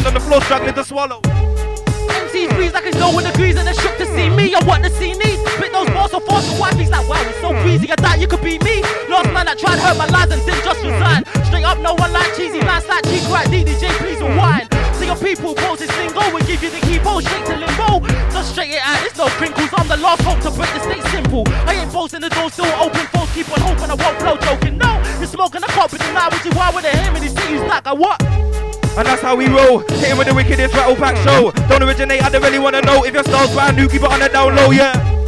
friend on the floor struggling to swallow. MCs breeze like it's no one agrees and they're shook to see me. I want the scene needs. Spit those balls so fast, so wifey's like, wow, it's so breezy. I thought you could be me. Lost man that tried to hurt my lies and then just resign. Straight up, no one like cheesy lines like cheek right. DDJ, please rewind. So your people pose this single and give you the keyboard straight to limbo. Just straight it out, it's no crinkles. I'm the last hope to break the state simple. I ain't posting the door still open. Folks keep on hoping I won't blow joking. No, you're smoking, I can't be denied. Which is why when they hear me, they see you like a what? And that's how we roll. Hitting with the wickedest rattle pack show. Don't originate, I don't really wanna know if your style's brand new, keep it on the down low, yeah.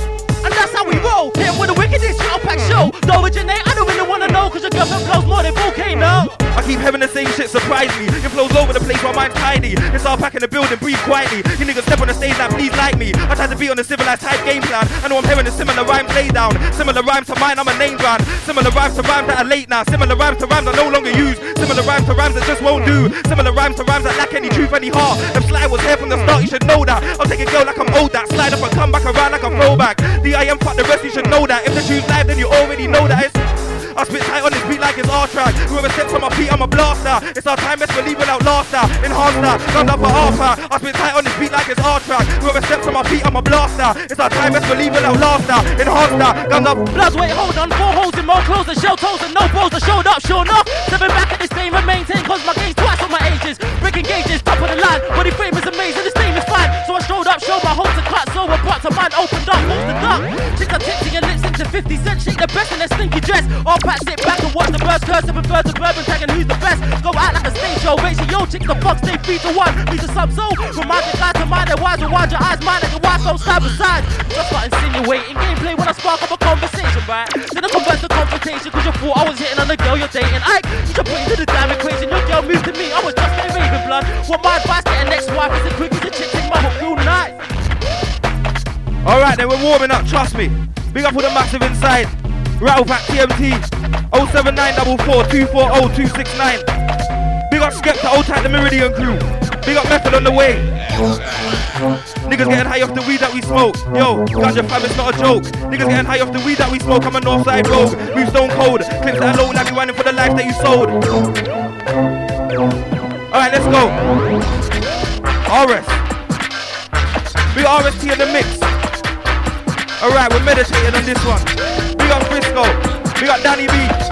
And that's how we roll. Hitting with the wickedest rattle pack show. Don't originate, I don't really wanna know, cause your girlfriend blows more than volcano. I keep having the same shit surprise me. It flows over the place, my mind's tiny. It's all pack in the building, breathe quietly. You niggas step on the stage now, please like me. I try to be on a civilized type game plan. I know I'm hearing the similar rhymes laid down. Similar rhymes to mine, I'm a name brand. Similar rhymes to rhymes that are late now. Similar rhymes to rhymes I no longer use. Similar rhymes to rhymes that just won't do. Similar rhymes to rhymes that lack any truth, any heart. Them slide was here from the start, you should know that. I'll take a girl like I'm old that. Slide up and come back around like a throwback. The I am fuck the rest, you should know that. If the tune's live, then you already know that it's. I spit tight on this beat like it's our track. Whoever steps on my feet, I'm a blaster. It's our time, best believe without laughter. Enhanced that, guns up for alpha. I spit tight on this beat like it's our track. Whoever steps on my feet, I'm a blaster. It's our time, best believe without laughter. Enhanced that, guns up. Bloods, wait, hold on. Four holes in more clothes and shell toes and no balls. I showed up, sure enough. Stepping back at this game and maintain, cause my game's twice on my ages. Breaking gauges, top of the line. Body frame is amazing, this name is fine. So I strode up, showed my hopes and cut. So I brought to mind, opened up, moved the duck. Chick, I tipsy and lips into 50 cent. Shake the best in their stinky dress. All pat, sit back and watch the birds curse and birds of bourbon tagging who's the best. Go out like a stage show, ratio, chick the fuck, stay three to one. Please a sub so. Remind your guys to mind their wise, rewind your eyes, mind like a so side by side. Just start insinuating gameplay when I spark up a conversation, right? Then I convert to confrontation, cause you thought I was hitting on the girl you're dating. I you should put into the damn equation. Your girl moved to me, I was just a raven blood. What my advice to an ex wife is as quick as a chick take my hook real nice. Alright, then we're warming up, trust me. Big up for the massive inside. Rattle Pack TMT 07944 240 269. Big up Skepta, old tight the Meridian crew. Big up Method on the way. Niggas getting high off the weed that we smoke. Yo, ganja fam, it's not a joke. Niggas getting high off the weed that we smoke. I'm a Northside rogue. Move stone cold. Clips that low like we running for the life that you sold. Alright, let's go. RS. Big RST in the mix. Alright, we're meditating on this one. We got Frisco. We got Danny B.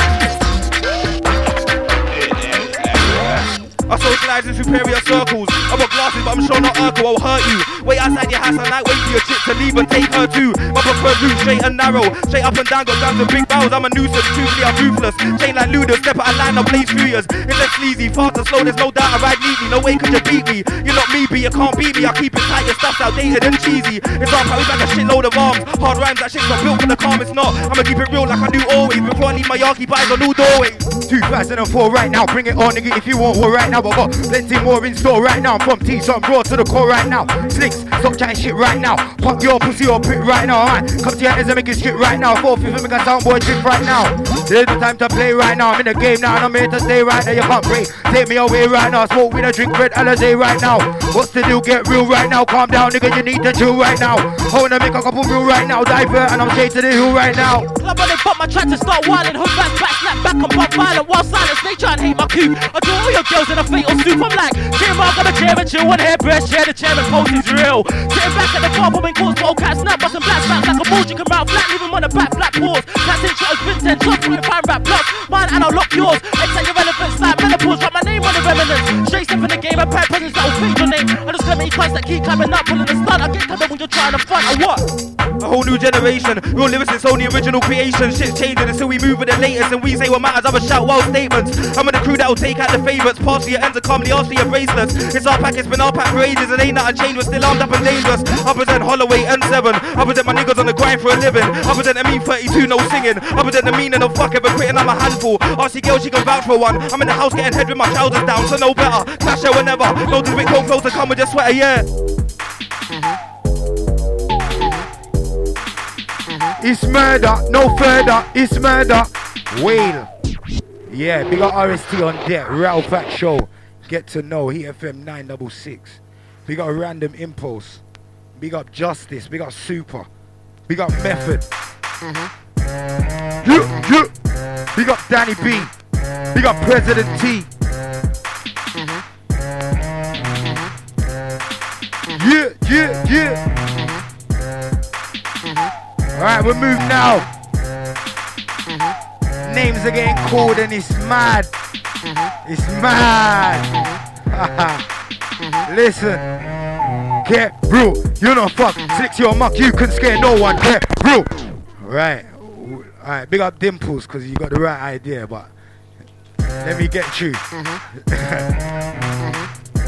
I socialize in superior circles. I've got glasses, but I'm sure not Urkel will hurt you. Wait outside your house and night, wait for your chick to leave and take her too. My preferred route, straight and narrow. Straight up and down, got guns and big barrels. I'm a nuisance, truthfully, I'm ruthless. Chain like Ludo, step out of line, I blaze furious. It's less sleazy, fast and slow, there's no doubt I ride neatly. No way could you beat me. You're not me, B, you can't beat me. I keep it tight, your stuff's outdated and cheesy. It's all power like a shitload of arms. Hard rhymes, that shit's not built for the calm, it's not. I'ma keep it real like I do always. Before I leave my yard, keep eyes on new doorways. 2004 right now, bring it on, nigga. If you want war right now, I got plenty more in store right now. From T, some raw to the core right now. Slix, stop chatting shit right now. Pop your pussy or prick right now. Alright, come to your heads and make it shit right now. Four fifth make a soundboy drift right now. There's no time to play right now. I'm in the game now and I'm here to stay right now. You can't pray. Take me away right now. Smoke with a drink red Alizé right now. What's to do? Get real right now. Calm down, nigga. You need to chill right now. I wanna make a couple real right now. Divert and I'm to the hill right now. Club on they pop my track to start wildin'. Hook back, back, snap back, and pop violent while silence. They try and hate my cue. I do all your girls in a fatal soup. I'm cheer mark on the chair and chill. One hairbreadth chair, the chairman pose is real. Sitting back at the car, popping calls, old cat snap, busting black spats like a bull. You can route flat, leave him on the back, black paws. Cats in shots, Vincent, shots, with find rap blocks. Mine and I'll lock yours. Except your relevance, like menopause. Write my name on the remnants. Straight step in the game, I pack presents that will feed your name. I just let me cunts that keep climbing up, pulling the stunt. I get coming when you're trying to front, or what? A whole new generation, real lyricists, only original creation. Shit's changing until we move with the latest and we say what matters. Other shout wild statements. I'm in the crew that'll take out the favourites. Pass ends and calmly for your bracelets. It's our pack, it's been our pack for ages. It ain't nothing changed, we're still armed up and dangerous. I present Holloway N7. I present my niggas on the grind for a living. I present the mean 32, no singing. I present the meaning of fuck ever quitting, I'm a handful. RC girl, she can vouch for one. I'm in the house getting head with my trousers down, so no better. Clash her whenever. No big cold clothes to come with your sweater, yeah. It's murder, no further. It's murder. Whale. Yeah, big up RST on deck. Rattle Fact Show. Get to know Heat FM 966. Big up Random Impulse. Big up Justice. Big up Super. Big up Method. Mm-hmm. Yeah, mm-hmm. yeah. Big up Danny B. Mm-hmm. Big up President T. yeah, yeah. yeah. Alright, we move now. Names are getting called and it's mad. Mm-hmm. It's mad. Mm-hmm. Listen. Get real. you're know fuck. Slicks your muck. You can scare no one. Get real. Right. Alright, big up Dimples because you got the right idea, but let me get you.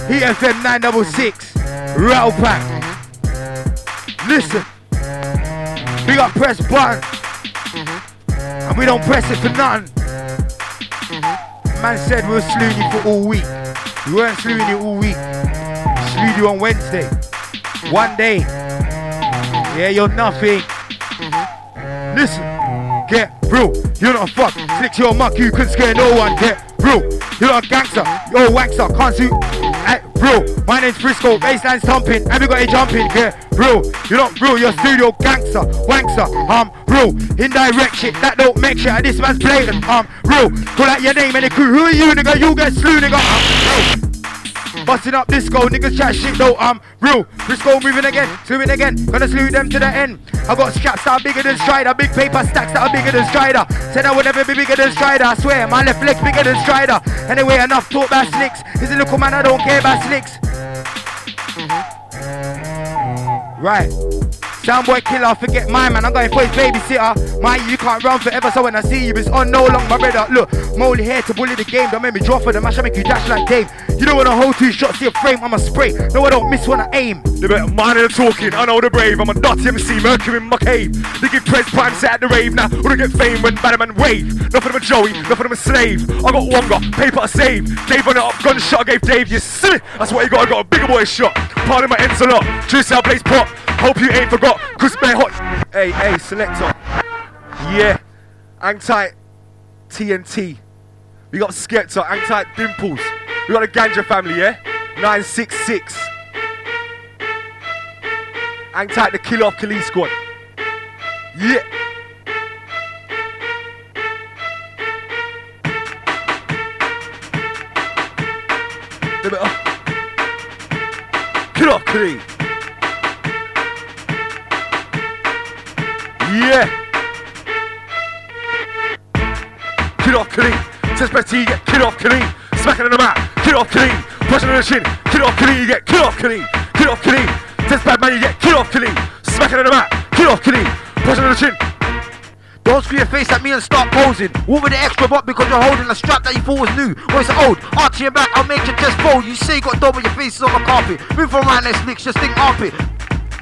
Heat FM 966. Rattle Pack. Mm-hmm. Listen. Big up press button. And we don't press it for nothing. Mm-hmm. Man said we were slewing you for all week. We weren't slewing you all week. We slewed you on Wednesday. Mm-hmm. One day. Yeah, you're nothing. Mm-hmm. Listen. Get real. You're not a fuck. Slick your muck. You can scare no one. Get real. You're not a gangster. You're a waxer. Can't see. Hey, bro, my name's Frisco, bassline's thumping, and we got you jumping, yeah, bro, you're not bro, you're studio gangster, wankster, um, bro, indirect shit, that don't make shit, and this man's playing, um, bro, call out your name and the crew, who are you, nigga, you get slew, nigga, um, bro. Busting up disco, niggas chat shit though, I'm real. Frisco moving again, slewing again, gonna slew them to the end. I got straps that are bigger than Stryder, big paper stacks that are bigger than Stryder. Said I would never be bigger than Stryder, I swear, my left leg's bigger than Stryder. Anyway, enough talk about Slix. He's a little man, I don't care about Slix. Right. Soundboy killer, forget my man, I'm going for his babysitter. My, you can't run forever, so when I see you, it's on no long, my brother. Look, Molly here to bully the game, don't make me draw for the match, I make you dash like Dave. You don't wanna hold two shots to your frame, I'm a spray. No, I don't miss when I aim. They better mind the talking, I know the brave. I'm a dirty MC, Mercury in my cave. They give press prime set at the rave now. Wanna get fame when Batman wave. Enough of a Joey, enough of a slave. I got Wonga, paper to save. Dave on it up, gunshot I gave Dave, you silly. That's what you got, I got a bigger boy shot. Pardon my ends a lot. Juice out, blaze pot. Hope you ain't forgot, cause man hot. Hey, hey, selector. Yeah. Tight. TMT. We got Skepta, tight Dimples. We got the Ganja family, yeah? 966. Hang tight the kill off Khalid squad. Yeah. They Kill off Khalid. Yeah. Kill off Khalid. Says Betty, you get kill off Khalid. Smacking on the mat. Kill off Khalid. Pushing on the chin. Kill off Khalid, you get kill off Khalid. Kill off Khalid. Says bad man, you get kill off Khalid. Smacking on the mat. Kill off Khalid. Pushing on the chin. Don't screw your face at me and start posing. Walk with the extra butt because you're holding a strap that you thought was new. Or it's old. Archie your back, I'll make your chest fold. You say you got dough, but your face is on the carpet. Move from right next licks, just think armpit.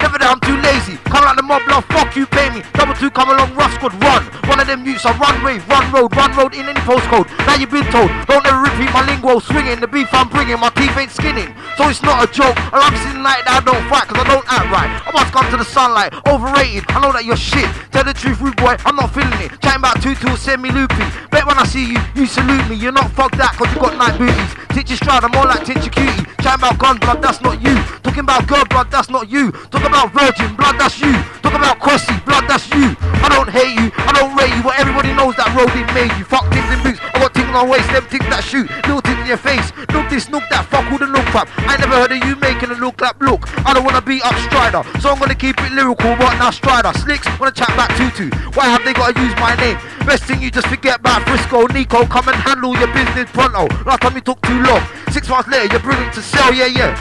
Never that I'm too lazy. Come like the mob love, fuck you, pay me. Double two, come along, Ruff Sqwad, run. One of them youths, I run wave, run road, run road in any postcode. Now you've been told, don't ever repeat my lingo, swinging. The beef I'm bringing, my teeth ain't skinning. So it's not a joke. And I'm sitting like that, I don't fight, cause I don't act right. I must come to the sunlight, overrated. I know that you're shit. Tell the truth, rude boy, I'm not feeling it. Chatting about two two, send me loopy. Bet when I see you, you salute me. You're not fucked that, cause you got night booties. Your stride, I'm more like teach your cutie. Chatting about gun blood, that's not you. Talking about girl blood, that's not you. About virgin blood, that's you. Talk about crossy blood, that's you. I don't hate you, I don't rate you, but everybody knows that road it made you. Fuck things in boots, I got things on waist, them things that shoot. Little things in your face. Look this, look that, fuck all the look crap. I never heard of you making a look clap look. I don't wanna beat up Stryder, so I'm gonna keep it lyrical, but now Stryder. Slix wanna chat back Tutu. Why have they gotta use my name? Best thing you just forget about Frisco, Nico. Come and handle your business pronto. Last time you took too long. Six months later, you're brilliant to sell, yeah, yeah.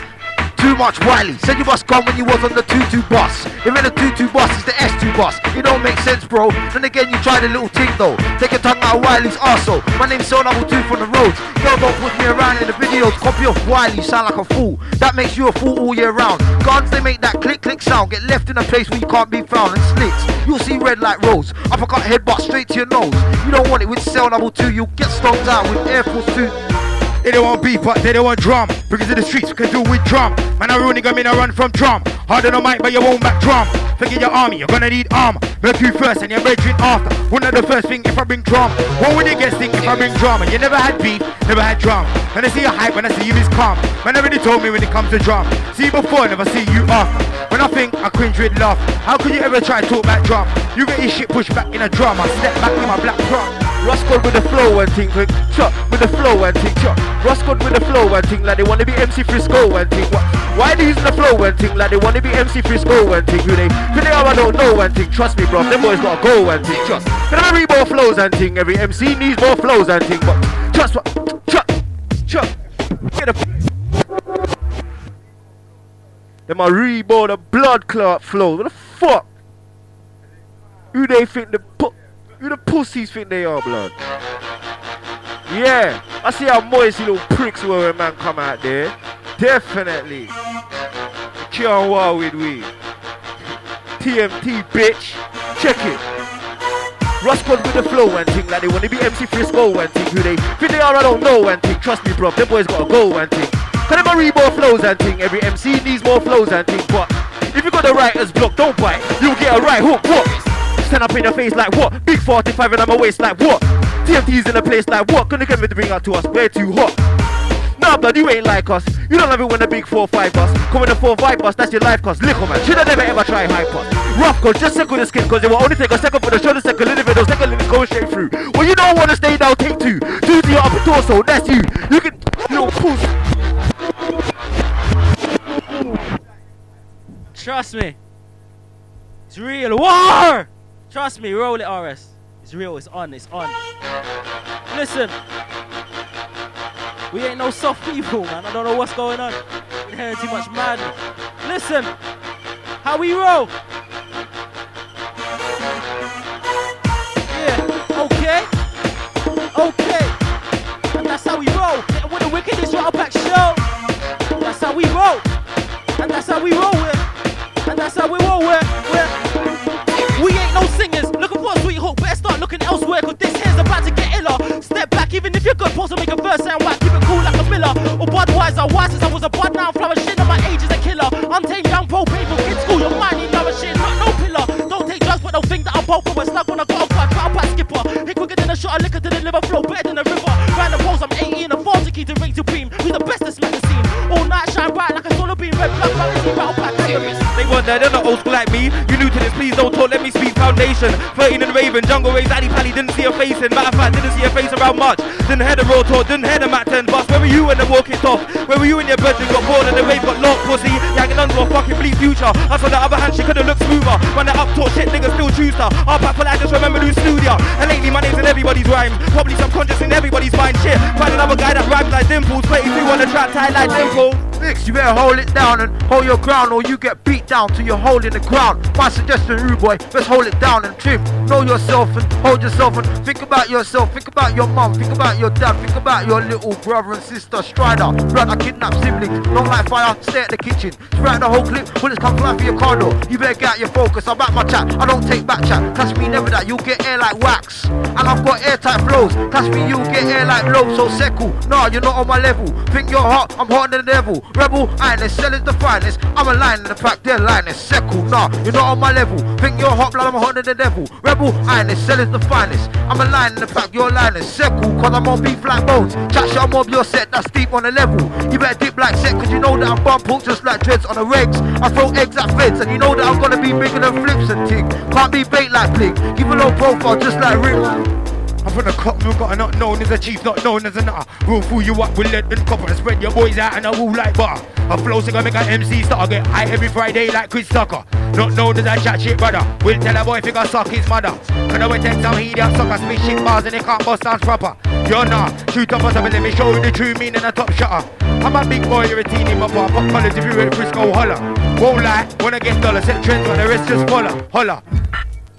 Too much Wiley. Said you must come when you was on the 2-2 bus. If in the 2-2 bus is the S2 bus. It don't make sense, bro. Then again, you tried a little thing though. Take your tongue out of Wiley's arsehole. My name's so number two from the roads. Girl, don't push me around in the videos. Copy off Wiley, you sound like a fool. That makes you a fool all year round. Guns, they make that click click sound. Get left in a place where you can't be found. And slits. you'll see red like rose. Uppercut headbutt straight to your nose. You don't want it with cell number two. You'll get stomped out with Air Force 2. They don't want beef, but they don't want drum. It to the streets, we can do with drum. Man, I ruining them in a run from drum. Harder than mic, but you won't back drum. Forget your army, you're gonna need armor. Mercury first and your brethren after. One of the first thing if I bring drum. One with the guest thing if I bring drama. You never had beef, never had drum. When I see your hype, when I see you is calm. Man already told me when it comes to drum. See you before, never see you after. When I think, I cringe with love. How could you ever try to talk back drum? You get your shit pushed back in a drum. I step back in my black drum. Roscoe with the flow and thing, quick chop with the flow and thing, chop. Roscoe with the flow and thing, like they wanna be MC Frisco and thing. Why they using the flow and thing, like they wanna be MC Frisco and thing, who they, who they are, I don't know and thing, trust me, bro, them boys gotta go and thing, trust. Can I read more flows and thing, every MC needs more flows and thing, but trust what, trust, trust, get a, them are reborn the blood clot flows, what the fuck? Who they think the, pu- who the pussies think they are, blood? Yeah, I see how moist little pricks were when man come out there. Definitely. War with we. TMT, bitch. Check it. Roscoe with the flow and thing like they wanna be MC Frisco and thing who they think they are I don't know and thing trust me bro them boys gotta go and thing Can them read more flows and thing every MC needs more flows and thing but if you got the writer's block don't bite you'll get a right hook what stand up in your face like what big 45 and I'm a waist like what TMT's in a place like what gonna get me to bring out to us way too hot Nah, blood, you ain't like us. You don't love it when the big 4-5 bus. Come in the 4-5 bus, that's your life cost. Liquor man, shoulda never ever try high cost. Rough cause just circle the skin cause it will only take a second for the shoulder second little bit, those second limits go straight through. Well, you don't wanna stay down, take two. Two to your upper torso, that's you. You can, you know, push. Trust me. It's real. War! Trust me, roll it, RS. It's real, it's on, it's on. Listen. We ain't no soft people, man. I don't know what's going on. Hearing too much madness. Listen. How we roll? Yeah, okay. Okay. And that's how we roll. Getting with the wickedest right back show. That's how we roll. And that's how we roll with. And that's how we roll with. with. Better start looking elsewhere. Cause this here's about to get iller. Step back, even if you're good. Pause and make a verse and whack. Keep it cool like a miller. Or Budweiser. Why since I was a bud now flourishing. And my age is a killer. Untamed young pro people. In school, your mind ain't nourishing. Not no pillar. Don't take drugs, but don't think that I'm poker. We're stuck when I got a cut. Cut a skipper. Hit quicker than a shot of liquor to the liver. Flow better than a river. Round the poles, I'm 80 and a 40 key to ring supreme. Who's the best that's scene? All night shine bright like a solar beam. Red blood, gravity, battle pack. They want that, they're not old school like me. You foundation. 13 and Raven, Jungle Rays, Addy Pally, didn't see a face in. Matter of fact, didn't see a face around much. Didn't hear the raw talk, didn't hear the Mac 10 bus. Where were you when the walk it off? Where were you in your bedroom? Got bored and the rave got locked, pussy. Hanging on to a fucking bleak future. Us on the other hand, she could've looked smoother. When the up talk shit, niggas still choose her. Our pack, I just remember who ya. And lately, my name's in everybody's rhyme. Probably subconscious in everybody's mind. Shit, find another guy that rhymes like Dimples. 22 on the track, tight like Dimple. Mix, you better hold it down and hold your ground or you get beat down till you're holding the ground. My suggestion, rude boy, let's hold it down and trim. Know yourself and hold yourself and think about yourself. Think about your mum, think about your dad, think about your little brother and sister. Stryder, brother, kidnap siblings. Don't like fire, stay at the kitchen. Spread the whole clip, bullets come flying for your car door. You better get out your focus. I'm at my chat, I don't take back chat. Touch me, never that, you'll get air like wax. And I've got airtight flows. Touch me, you'll get air like low, so seckle. Nah, you're not on my level. Think you're hot, I'm hotter than the devil. Rebel, I ain't sell is the finest. I'm a line in the pack, they're line is seckle. Nah, you're not on my level. Think you're hot, blood, I'm hotter than the devil. Rebel, I ain't sell is the finest. I'm a line in the pack, your line is seckle. Cause I'm on beef like bones. Chat shot mob your set, that's deep on the level. You better dip like set, cause you know that I'm bump hook just like dreads on the regs. I throw eggs at feds, and you know that I'm gonna be bigger than flips and ting. Can't be bait like Blink. Give a low profile just like Rick. I'm from the cop, you got not known as a chief, not known as a nutter. We'll fool you up with lead and copper and spread your boys out and I will like butter. A flow singer make a MC start get high every Friday like Chris Tucker. Not known as a chat shit brother. We'll tell a boy figure suck his mother. And I will take some idiot sucker spit shit bars and they can't bust dance proper. You're not. Shoot up on something, let me show you the true meaning of top shutter. I'm a big boy, you're a teeny my bar. Pop college if you ready Frisco holler. Won't lie, wanna get dollars, set trends when the rest just follow. Holler.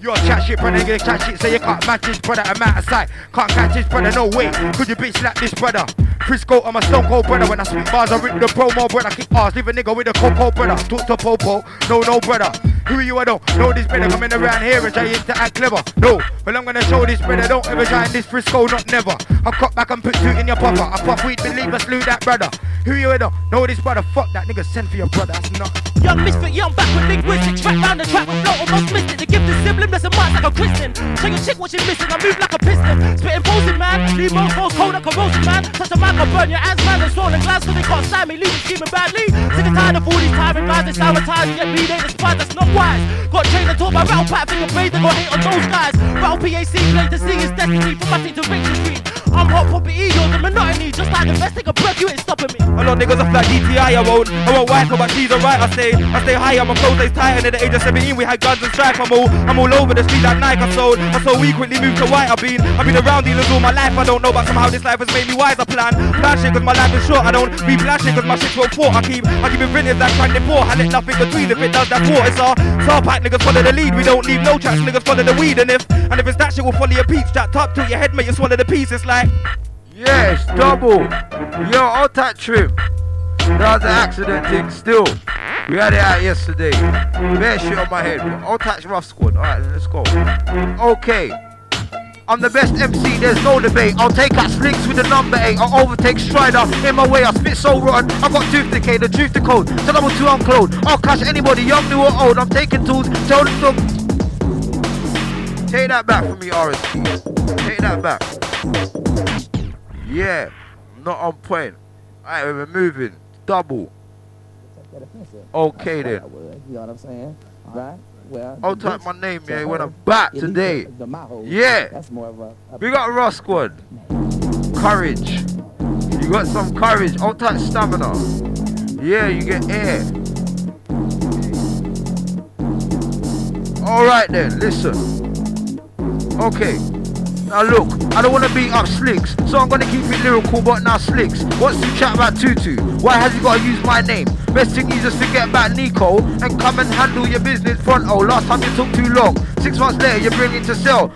You're chat shit, brother, get chat shit, so you can't match this brother. I'm out of sight, can't catch this brother, no way. Could you bitch slap this brother? Frisco, I'm a stone cold brother. When I speak bars, I rip the promo, brother. Kick ass, leave a nigga with a coco, brother. Talk to Popo, no, no, brother. Who are you? I don't know this brother coming around here and trying to act clever. No, well, I'm gonna show this brother. Don't ever try this Frisco, not never. I cut back and put two in your popper. I puff weed, believe I slew that brother. Who you? with? know this brother. Fuck that nigga, send for your brother. That's not. Young misfit, young back with linguistics. Track round the track flow almost missed it. The gift is sibling, there's a mark like a christening. Show your chick what she missing. I move like a piston. Spitting posing, man. Leave most most cold like corrosion, man. Touch a mic, I burn your ass, man. And swollen glass, so they can't stand me. Leave you scheming badly. Sick and tired of all these tiring guys. They sabotage. You get me, they despise. That's not wise. Got trained to talk about rattle pat, finger braid. They got hate on those guys. Rattle PAC, play to see his destiny. From my team to street. I'm hot, poppy ego, the monotony. Just like the best thing of breath, you ain't stopping me. A lot of niggas off like DTI, I won't. I won't her, but she's alright. I stay, I stay high, I'm a close days tight. And at the age of 17, we had guns and strife. I'm all, I'm all over the street like Nike. I sold, I so we quickly moved to white. I've been, I've been around dealers all my life. I don't know, but somehow this life has made me wise. I plan, plan shit cause my life is short. I don't be flashing cause my shit's well fought. I keep, I keep it vintage like Randy Poor. I let nothing between. If it does, that's what it's all. Star pack niggas follow the lead. We don't leave no tracks, niggas follow the weed. And if, and if it's that shit, we'll follow your peeps. Jacked up to your head, mate, you swallow the piece. It's like. Yes, double. Yo, on that trip. That was an accident thing still. We had it out yesterday. Bare shit on my head. I'll touch Ruff Sqwad. Alright, let's go. Okay. I'm the best MC, there's no debate. I'll take out slinks with the number 8. I'll overtake Stryder in my way. I spit so rotten. I got tooth decay, the truth to code. So double two, I'm clone. I'll catch anybody, young, new, or old. I'm taking tools, tell the dog. Take that back from me, RSP. Take that back. Yeah, not on point. Alright, we're moving. Double. Okay then. You know what I'm saying? Right? Well, I'll type my name, yeah, when I'm back today. the- the mouth, Yeah. That's more of a, We got a Ross Squad. Courage. You got some courage. I'll type stamina. Yeah, you get air. Alright then, listen. Okay. Now look, I don't want to beat up Slix, so I'm gonna keep it lyrical, but now Slix What's to chat about Tutu. Why has he got to use my name? Best thing is just forget about Nico and come and handle your business front. Oh, last time you took too long. Six months later, you bring it to sell.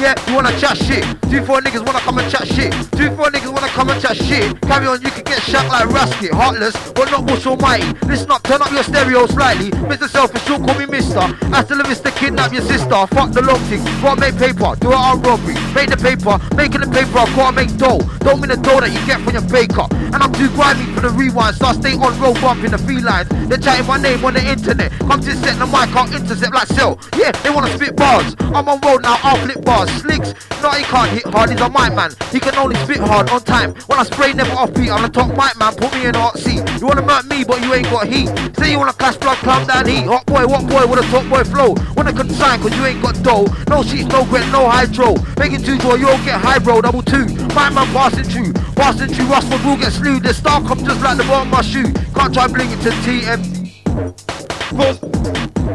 Yeah, you wanna chat shit. Two, four niggas wanna come and chat shit. Two, four niggas wanna come and chat shit. Carry on, you can get shot like Rasket. Heartless, but not Bush Almighty. Listen up, turn up your stereo slightly. Mr. Selfish, you'll call me Mister. Hasta la vista, kidnap your sister. Fuck the long thing. Gotta make paper, do it on robbery. Make the paper, making the paper, I gotta make dough. Don't mean the dough that you get from your baker. And I'm too grimy for the rewind, so I stay on road bumping the felines. They're chatting my name on the internet. Come to set the mic, I'll intercept like cell. Yeah, they wanna spit bars. I'm on road now, I'll flip bars. Slix, no, he can't hit hard, he's a mic man. He can only spit hard on time. When I spray, never off beat, I'm the top mic man. Put me in a hot seat. You wanna murk me, but you ain't got heat. Say you wanna clash blood, climb down heat. Hot boy, what boy with a top boy flow? Wanna consign, cause you ain't got dough. No sheets, no grit, no hydro. Making two draw, you'll get high bro, double two. My man passing through, passing through, Rustford will get slewed. The star come just like the bottom of my shoe. Can't try bling to TM. Cause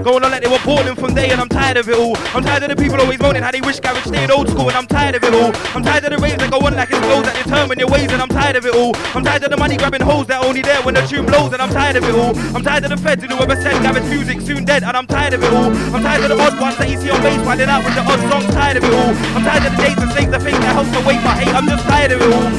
going on like they were balling from day and I'm tired of it all. I'm tired of the people always moaning how they wish garage stayed old school and I'm tired of it all. I'm tired of the raves that go on like it's flows that determine your ways and I'm tired of it all. I'm tired of the money grabbing hoes that only there when the tune blows and I'm tired of it all. I'm tired of the feds and whoever said garage music soon dead and I'm tired of it all. I'm tired of the odd ones that you see on base wilding out with the odd songs, tired of it all. I'm tired of the dates and snakes that fake that helps to wait but hate, I'm just tired of it all.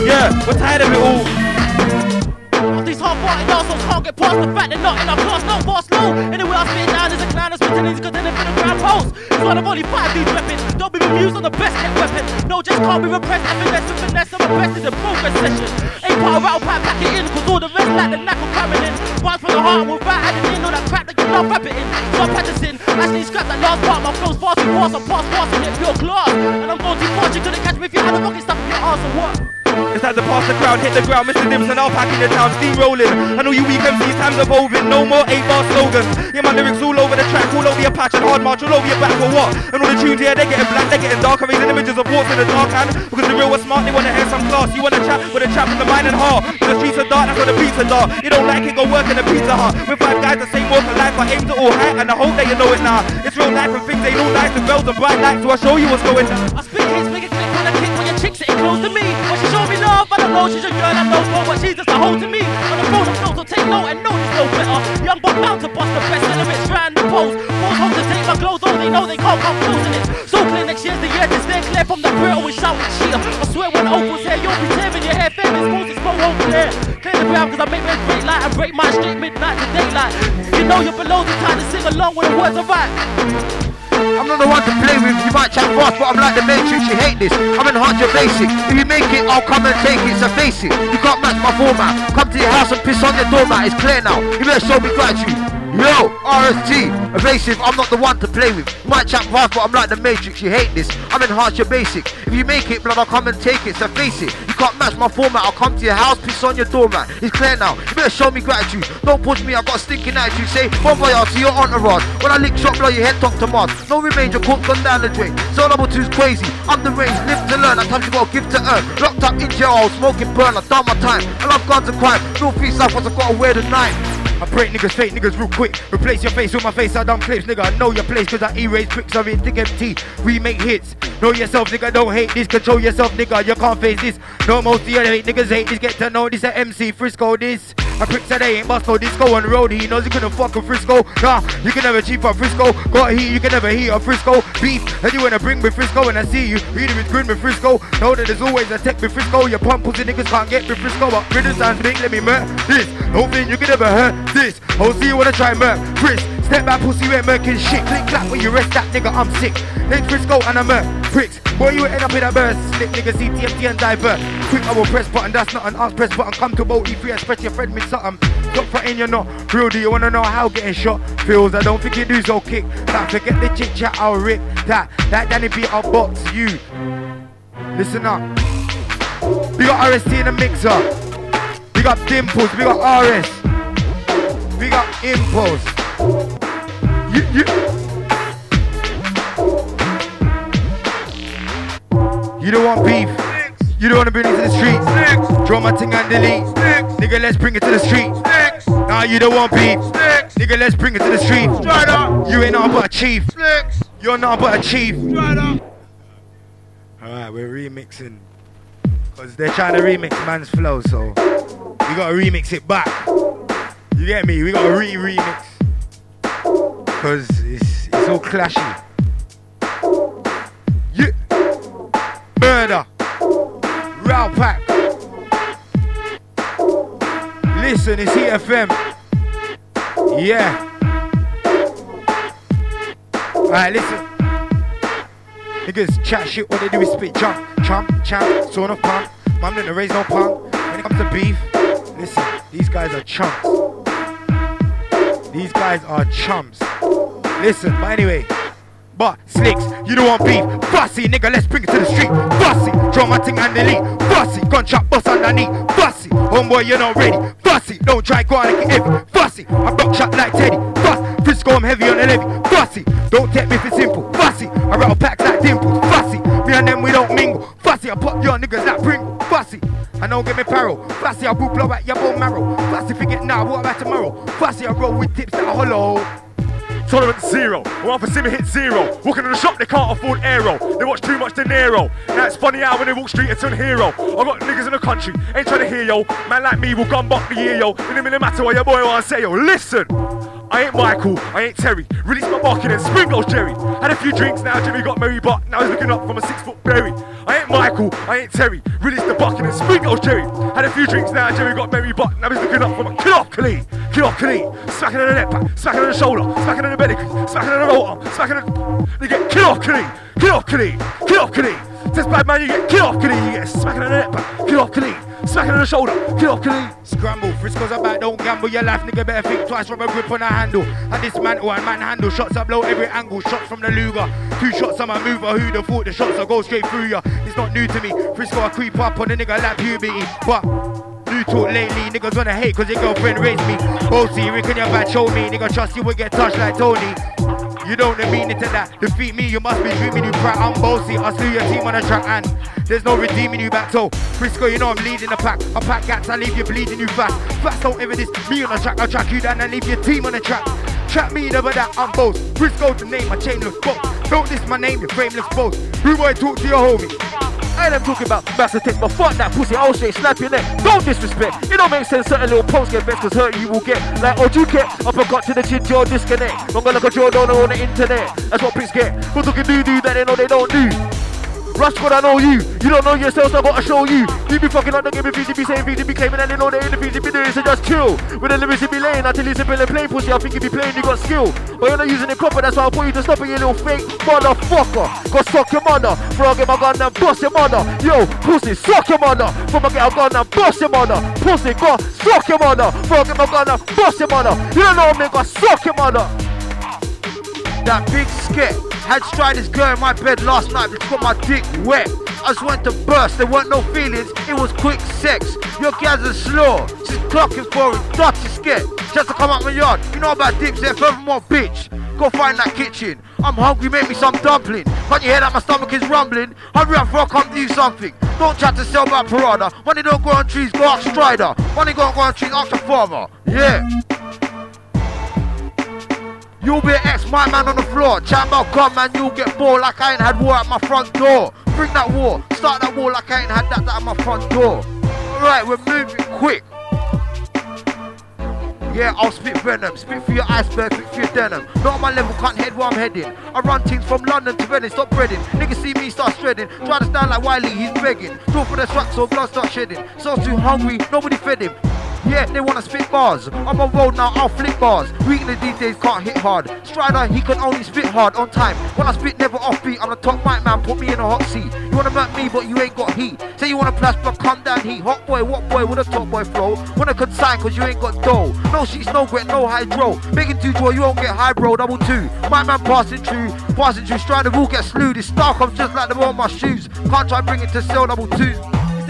Yeah, we're tired of it all. Of these hard-hearted assholes can't get past the fact they're not in our class, no boss, no. Anyway, I spit down as a clown, I spit in these cause then for the ground post. It's one of only five these weapons. Don't be bemused on the best kept weapon. No, just can't be repressed. Finesse and finesse, the best is a progress session. Ain't of rattle pack, pack it in, cause all the rest like the knack of cramming in. Once from the heart, without adding in all that crap that you love rapping in. I'm practicing, actually scrap that last part. My flow's fast and fast, I'm past fast and hit pure class. And I'm going too far, you couldn't catch me if you had a rocket stuff in your arse or what? It's time to pass the crowd, hit the ground, Mr. Dimson, I'll pack in the town, steamrolling. I know you weak MCs, time's evolving, no more eight bar slogans. Yeah, my lyrics all over the track, all over your patch and hard march, all over your back or what? And all the tunes here, they're getting black, they're getting dark, I'm raising images of what's in the dark hand. Because the real was smart, they wanna hear some class. You wanna chat with a chap from the mind and heart. The streets are dark, that's when the beats are dark. You don't like it, go work in a pizza hut. With five guys that say more for life, I aim to all high, and I hope that you know it now. It's real life and things ain't all nice, the bells and bright lights, so I show you what's going down. I when I your chick sitting close to me. When she show me love, I don't know she's a girl, I know for, but she's just a hoe to me. On the phone, I'm close, so take note and know this no better. Young boy bound to bust the best elements, round the post. Force home to take my clothes, oh, they know they can't come close in it. So clear next year's the year to stay clear from the grill with shouting cheater. I swear when Opal's here, you'll be tearing your hair, fair is Moses, go over there. Clear the ground, cause I make men break light and break my straight midnight to daylight. You know you're below the time to sing along when the words are right. I'm not the one to play with. You might chat fast, but I'm like the Matrix. You hate this. I'm in your basic. If you make it, I'll come and take it. So face it. You can't match my format. Come to your house and piss on your doormat. It's clear now. You better show me gratitude. Yo, RST, evasive, I'm not the one to play with. Might chat fast, but I'm like the Matrix, you hate this. I'm in your basic. If you make it, blood, I'll come and take it, so face it. You can't match my format. I'll come to your house, piss on your doormat. It's clear now. You better show me gratitude. Don't push me, I got a stinking attitude. Say, bon voyage to your entourage. When I lick shot, blow your head top to Mars. No remains, your court gone down the drain. So number two's crazy. I'm the range, live to learn. At times you got a gift to earn. Locked up in jail, I was smoking burn. I done my time. I love guns and crime. East, south, I gotta wear the knife. I break niggas, fake niggas real quick. Replace your face with my face, I done clips, nigga. I know your place, cause I erase bricks of it, thick empty. Remake hits. Know yourself, nigga, don't hate this. Control yourself, nigga, you can't face this. No, most of your niggas hate this. Get to know this at MC Frisco, this. I prick said they ain't bust no disco on the road. He knows he couldn't fuck a Frisco. Nah, you can never cheat for Frisco. Got heat, you can never heat a Frisco. Beef, and you wanna bring me Frisco when I see you. Reading with grin with Frisco. Know that there's always a tech with Frisco. Your pump pussy niggas can't get with Frisco. But British sounds big, let me murk this. Don't think you can ever hurt this. You wanna try murk. Chris, step back pussy, ain't murking shit. Click clap when you rest that nigga, I'm sick. Then Frisco and I'm murk. Pricks, boy, you end up in a burst. Slick nigga, CTFT and divert. Quick, I will press button, that's not an ask press button. Come to boat E3, express your friend with something. Stop fronting, you're not real. Do you wanna know how getting shot feels? I don't think you do so kick. That forget the chit chat, I'll rip that. That Danny beat, I'll box you. Listen up. We got RST in the mixer. We got Dimples, we got RS. We got Impulse. You, you. You don't want beef. You don't want to bring it to the streets. Draw my thing and delete. Nigga, let's bring it to the streets. Nah, you don't want beef. Nigga, let's bring it to the streets. You ain't nothing but a chief. You're nothing but a chief. Alright, we're remixing. Because they're trying to remix man's flow, so we gotta remix it back. You get me? We gotta re-remix. Because it's, it's all clashy. You, murder. Raw pack. Listen, it's EFM. Yeah. Alright, listen. Niggas chat shit, what they do is spit jump, chump, champ, son of pump. Mum didn't raise no punk. When it comes to beef, listen, these guys are chumps. These guys are chumps. Listen, but anyway. But Slix, you don't want beef. Fussy, nigga, let's bring it to the street. Fussy, dramatic and delete. Fussy, gunshot bust underneath. Fussy, homeboy, you're not ready. Fussy, don't try go on like heavy. Fussy, I block shot like Teddy. Fussy, Frisco, I'm heavy on the levy. Fussy, don't take me for simple. Fussy, I rattle packs like dimples. Fussy, me and them we don't mingle. Fussy, I pop your niggas like Pringle. Fussy, I don't get me parrow. Fussy, I will blow at your bone marrow. Fussy, forget now, what about tomorrow? Fussy, I roll with tips that are hollow. Tolerance zero. One for Simmer hit zero. Walking in the shop, they can't afford aero. They watch too much De Niro. Now it's funny how when they walk street, it's on hero. I got niggas in the country, ain't trying to hear yo. Man like me will gun buck the year yo. It don't really matter what your boy wanna say yo. Listen. I ain't Michael, I ain't Terry. Release my barking and sprinkles Jerry. Had a few drinks, now Jimmy got merry, but now he's looking up from a six foot berry. I ain't Michael, I ain't Terry. Release the bucket and sprinkles Jerry. Had a few drinks, now Jerry got merry, but now he's looking up from a kill off Khalid. Kill off Khalid. Smacking on the neck pack, smacking on the shoulder, smacking on the belly, smacking on the arm, smacking on the. You get kill off Khalid. Kill off Khalid. Kill off Khalid. Says bad man, you get kill off Khalid. You get smacking on the neck pack, kill off Khalid. Smacking on the shoulder, kill off Khalid. Scramble, Frisco's about don't gamble your life, nigga better think twice from a grip on a handle. And this man oh, or man handle, shots I blow every angle, shots from the Luger. Two shots on my mover, who'd have thought the shots will go straight through ya? It's not new to me, Frisco I creep up on a nigga like puberty, but new talk lately, niggas wanna hate cause your girlfriend raised me. Bossy, reckon your bad show me, nigga trust you will get touched like Tony. You don't mean it to that. Defeat me, you must be dreaming you prat. I'm bossy. I slew your team on a track and there's no redeeming you back. So, Frisco, you know I'm leading the pack. I pack gats, I leave you bleeding you fast. Fast don't ever this me on the track. I'll track you down and leave your team on the track. Trap me, never that I'm boss. Frisco the name, my chain looks boss. Don't diss my name, your frame looks boss. Who boy talk to your homie? I ain't talking about massive text, but fuck that pussy, I'll straight snap your neck. Don't disrespect. It don't make sense, certain little posts get vexed, cause hurt you will get. Like, oh, you get up and to the chin, jaw disconnect. Longer like a jaw on the internet. That's what pricks get. Who's looking do do that they know they don't do. Rush God, I know you. You don't know yourself, so I gotta show you. You be fucking up the game if VGB saying VGB claiming and they know they in the VGB doing, so just chill. With the lyrics you be laying until you simple and plain pussy, I think you playing, you got skill. But you're not using it proper, that's why I put you to stop it, you little fake motherfucker. Go suck your mother. Before I get my gun and bust your mother. Yo, pussy, suck your mother. Before I get a gun and bust your mother. Pussy, go suck your mother. Before I get my gun and bust your mother. You don't know me, go suck your mother. That big skit had Stryder's girl in my bed last night, which got my dick wet. I just went to burst. There weren't no feelings, it was quick sex. Your gas is slow. She's clocking for it, dirty scared. Just to come out my yard. You know about dips there, furthermore, bitch. Go find that kitchen. I'm hungry, make me some dumpling. Can't you hear that my stomach is rumbling? Hurry up, I come do something. Don't try to sell my parada. Money don't grow on trees, go ask Stryder. Money don't grow on trees, ask the farmer. Yeah. You'll be an ex, my man on the floor. Chat about gun, man, you'll get bored like I ain't had war at my front door. Bring that war, start that war like I ain't had that, that at my front door. Alright, we're moving quick. Yeah, I'll spit venom, spit for your iceberg, spit for your denim. Not on my level, can't head where I'm heading. I run things from London to Reading, stop breading. Niggas see me start shredding. Try to stand like Wiley, he's begging. Talk for the swag so blood start shedding. So too hungry, nobody fed him. Yeah, they wanna spit bars. I'm on road now, I'll flip bars. Weekly days can't hit hard. Stryder, he can only spit hard on time. When I spit, never offbeat. I'm the top mic man, put me in a hot seat. You wanna murk me, but you ain't got heat. Say you wanna plus, but come down heat. Hot boy, what boy with a top boy flow? Wanna consign, cause you ain't got dough. No sheets, no grit, no hydro. Making two draw, you won't get high, bro. Double two. My man passing through, passing through. Stryder will get slewed. This star comes just like the on my shoes. Can't try bring it to sell double two.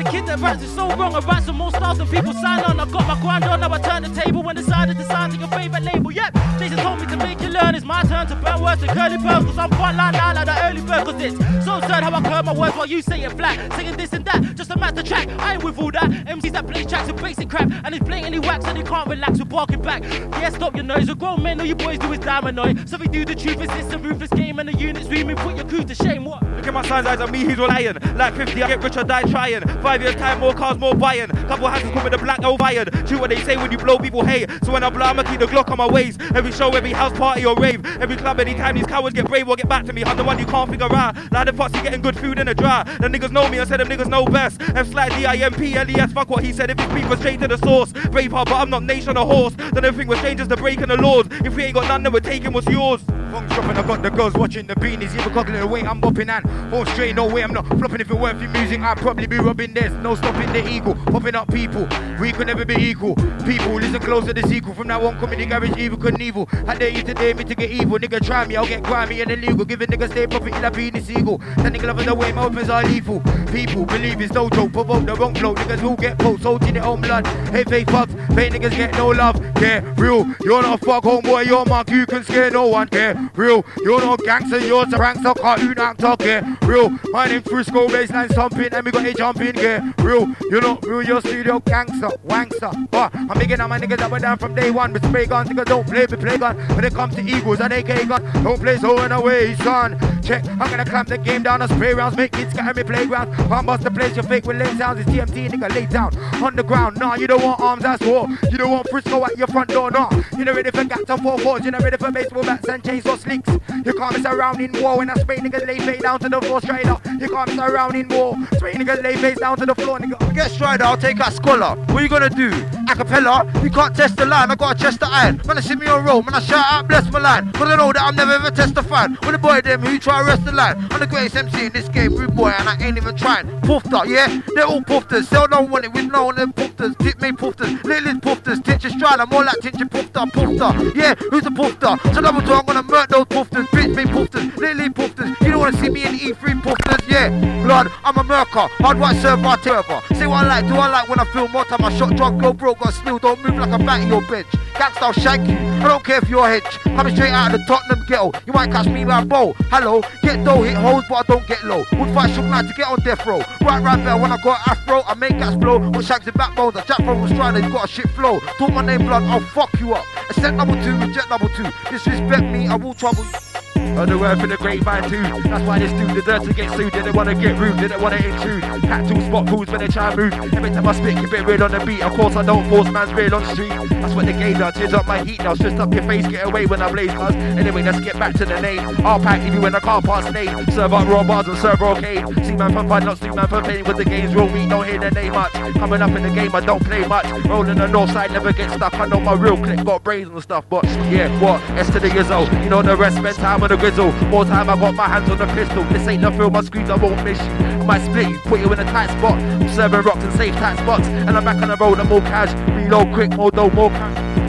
It's kid that raps is so wrong. I rap some more stars than people sign on. I got my grind on, now I turn the table when decided to sign to your favorite label. Yep, Jason told me to make you learn. It's my turn to burn worse than curly pearls. Cause I'm front line now like the early bird. Cause it's so absurd how I curve my words while you say it flat. Singing this and that, just to match the track. I ain't with all that. MCs that play tracks with basic crap. And it's blatantly wax and you can't relax with barking back. Yeah, stop your noise. A grown man, all you boys do is damn annoy. So we do the truth, is this a ruthless game? And the units screaming, put your crew to shame. What? Look at my son's eyes on me, he's all lying. Like 50, I get rich or die trying. Five years time, more cars, more buying. Couple houses come with a black iron. True what they say when you blow people hate. So when I blow, I'ma keep the Glock on my waist. Every show, every house party or rave. Every club, anytime these cowards get brave will get back to me. I'm the one you can't figure out. Like the foxy getting good food in a dry. The niggas know me, I said them niggas know best. F slide D-I-M-P, L-E-S, fuck what he said. If it's beef, was straight to the source. Brave heart, but I'm not nation or horse. Then everything was strangers to breaking the laws. If we ain't got none, then we're taking what's yours. Funks dropping, I got the girls watching the beanies, even cockling the way I'm bopping and won't straight, no way I'm not flopping. If it weren't for music, I'd probably be rubbing this, no stopping the eagle, popping up people, we could never be equal, people listen close to the sequel, from now on coming the garage evil couldn't evil, how dare you today me to get evil, nigga try me, I'll get grimy and illegal, give a nigga stay profit, he'll have penis eagle, that nigga loving the way my weapons are lethal, people believe it's no joke, provoke the wrong flow, niggas will get sold in their own blood, hey fake fucks, fake niggas get no love, yeah, real, you're not a fuck homeboy, you're mark, you can scare no one, yeah, real, you're no gangster, you're a prankster, cartoon actor, yeah, real, my name Frisco, baseline stomping, and we got a jumping, yeah, real, you're not real, you're studio gangster, wankster, but I'm making all my niggas up and down from day one, with spray guns, niggas don't play, we play gun, when it comes to egos and AK gun, don't play so in a way, son, check, I'm gonna clamp the game down, and spray rounds, make kids scatter me playground, can't bust the place, you fake with late sounds, it's TMT, nigga, lay down, on the ground, nah, you don't want arms, that's war, you don't want Frisco at your front door, nah, you not ready for gats and four fours, you not ready for baseball bats and chains slicks, you can't miss around in war, when I spray niggas lay face down to the floor straight up, you can't miss around in war, spray niggas lay face down to the floor, nigga, Get Stryder, I'll take out Scholar. What you gonna do? Acapella? You can't test the line, I got a chest to iron. Man, I see me on roll, man, I shout out, bless my line. Cause I know that I'm never ever testified. With the boy them who try to rest the line. I'm the greatest MC in this game, rude boy, and I ain't even trying. Puffed yeah? They're all pufters. Still don't want it with no one them pufters. Tip me pufters. Little pufters. Tinchy Stryder, more like Tincher Pufter. Pufter. Yeah, who's the pufter? So double two, I'm gonna murk those pufters. Bitch me pufters. Little pufters. You don't wanna see me in E3 pufters, yeah? Blood, I'm a murker. Hard white server, terror. Say what I like, do I like when I feel more time I shot drunk, go broke, got still don't move like a bat in your bench. Gangsta, I'll shank you. I don't care if you're a hedge. Coming straight out of the Tottenham ghetto. You might catch me by a bow. Hello, get dough, hit holes, but I don't get low. Would fight shook like to get on death row. Right, right there, when I got afro, I make gas blow. With shanks and backbones, I jack from you got a shit flow. Talk my name blood, I'll fuck you up. Ascent number two, reject number two. Disrespect me, I will trouble. On the word for the grapevine too. That's why this dude deserves to get sued. Don't wanna get rude, don't wanna intrude. Cat two spot fools when they try and move. Every time I spit, keep it real on the beat. Of course I don't force man's real on the street. That's what the game does. Tears up my heat now. Stressed up your face, get away when I blaze cuz. Anyway, let's get back to the name. I'll pack leave you when I can't pass name. Serve up raw bars and serve arcade. See man for fun, not sleep man for pain. With the games real me, don't hear the name much. Coming up in the game, I don't play much. Rolling the north side, never get stuck. I know my real click got brains and stuff, but yeah, what? S to the years old. You know the rest, spend time on the grizzle. More time I got my hands on the pistol. This ain't no film, I screams, I won't miss you. I might split you, put you in a tight spot. I'm serving rocks and safe tight spots. And I'm back on the road, I'm more cash. Reload quick, more dough, more cash.